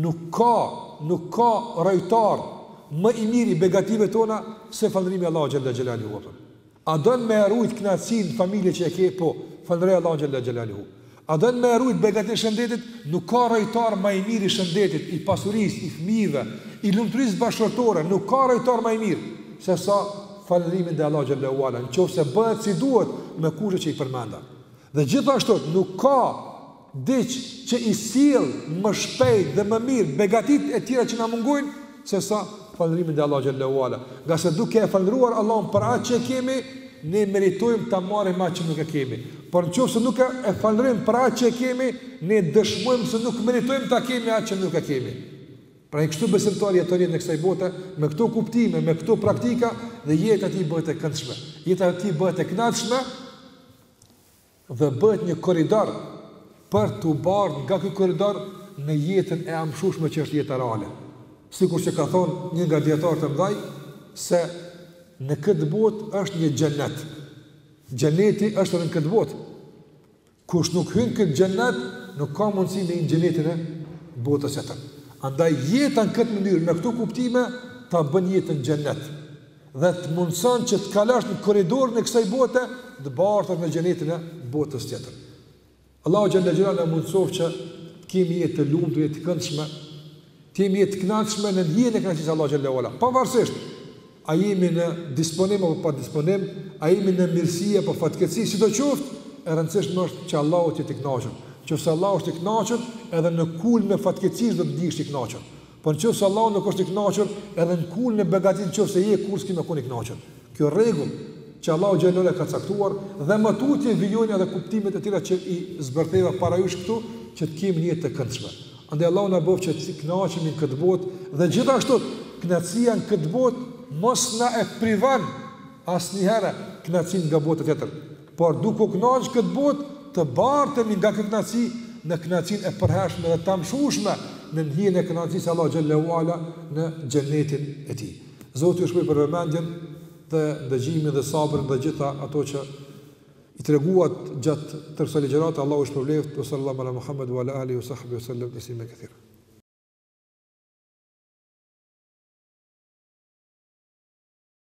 nuk ka, nuk ka rojtar më i mirë i begative tona se falënderimi Allahut xhelle xhelaluhu. A don me e rujt kënaqësinë n'familje që e ke po falënderoje Allahun xhelle xhelaluhu. A don me e rujt begatinë e shëndetit nuk ka rojtar ma i mirë i shëndetit, i pasurisë, i fëmijëve, i lumturisë bashkëshortore, nuk ka rojtar ma i mirë se sa falënderimi ndaj Allahut xhelle ue ala, në qoftë se bëhet si duhet me kushtet që i përmenda. Dhe gjithashtu nuk ka diç që i sjell më shpejt dhe më mirë begatitë e tjera që na mungojnë se sa falëndrimi ndaj Allahut xhelle ue ala, ngase duke e falëndruar Allahun për atë që e kemi, ne meritojmë ta marrim atë që nuk e kemi. Por në qoftë se nuk e falënderojmë për atë që e kemi, ne dëshmojmë se nuk meritojmë ta kemi atë që nuk e kemi. Pra e kështu besimtari jeton jetën e kësaj bote me këto kuptime, me këto praktika dhe jeta e tij bëhet e këndshme. Jeta e tij bëhet e kënaqshme dhe bëhet një korridor për t'u bartë nga ky korridor në jetën e amshushme që është jeta reale. Sikur që ka thonë një nga dijetarët e mëdhaj se në këtë botë është një xhennet. Xhenneti është edhe në këtë botë. Kush nuk hyn këtë xhennet, nuk ka mundësi në xhennetin e botës tjetër. Andaj jeta në këtë mënyrë me këto kuptime ta bën jetën xhennet. dhe të mundëson që të kalosh korridorin e kësaj bote të bartesh në xhennetin e botës tjetër. Allahu xhelle ve ala na mundësoftë që të kemi jetë të lume, jetë të këndshme, të kemi jetë të kënaqshme nën hijen e kënaqësisë Allahut xhelle ve ala. Pavarësisht, a jemi në disponim apo pa disponim, a jemi në mirësi apo fatkeqësi, sido qoftë, e rëndësishme është që Allahu të jetë i kënaqun. Qoftë se Allahu është i kënaqun, edhe në kulmin e fatkeqësisë do të jesh i kënaqun. Po në qoftë se Allahu nuk është i kënaqur edhe në kulmin e begatisë në qoftë se je kurrë s'ke me kon i kënaqur. Kjo rregull që Allahu xhelle ve ala e ka caktuar dhe më tutje vijojnë edhe kuptimet e tjera që i zbërtheva para jush këtu që të kemi një jetë të këndshme. Andaj Allahu na bëftë që të kënaqemi në këtë botë dhe gjithashtu kënaqësia në këtë botë mos na e privoftë asnjëherë kënaqësinë nga bota tjetër. Por duke u kënaqë këtë botë, të bartemi nga kjo kënaqësi në kënaqësinë e përhershme dhe t'amshueshme nën hijen e kënaqësisë së Allahut xhelle ve ala në xhenetin e tij. Zoti ju shpërbleftë për vëmendjen dhe dëgjimin dhe sabrin dhe gjitha ato që i treguat gjatë tërë kësaj ligjërate Allahu ju shpërbleftë sallallahu ala muhammed wa ala alihi wa sahbihi wa sallam taslima kathira.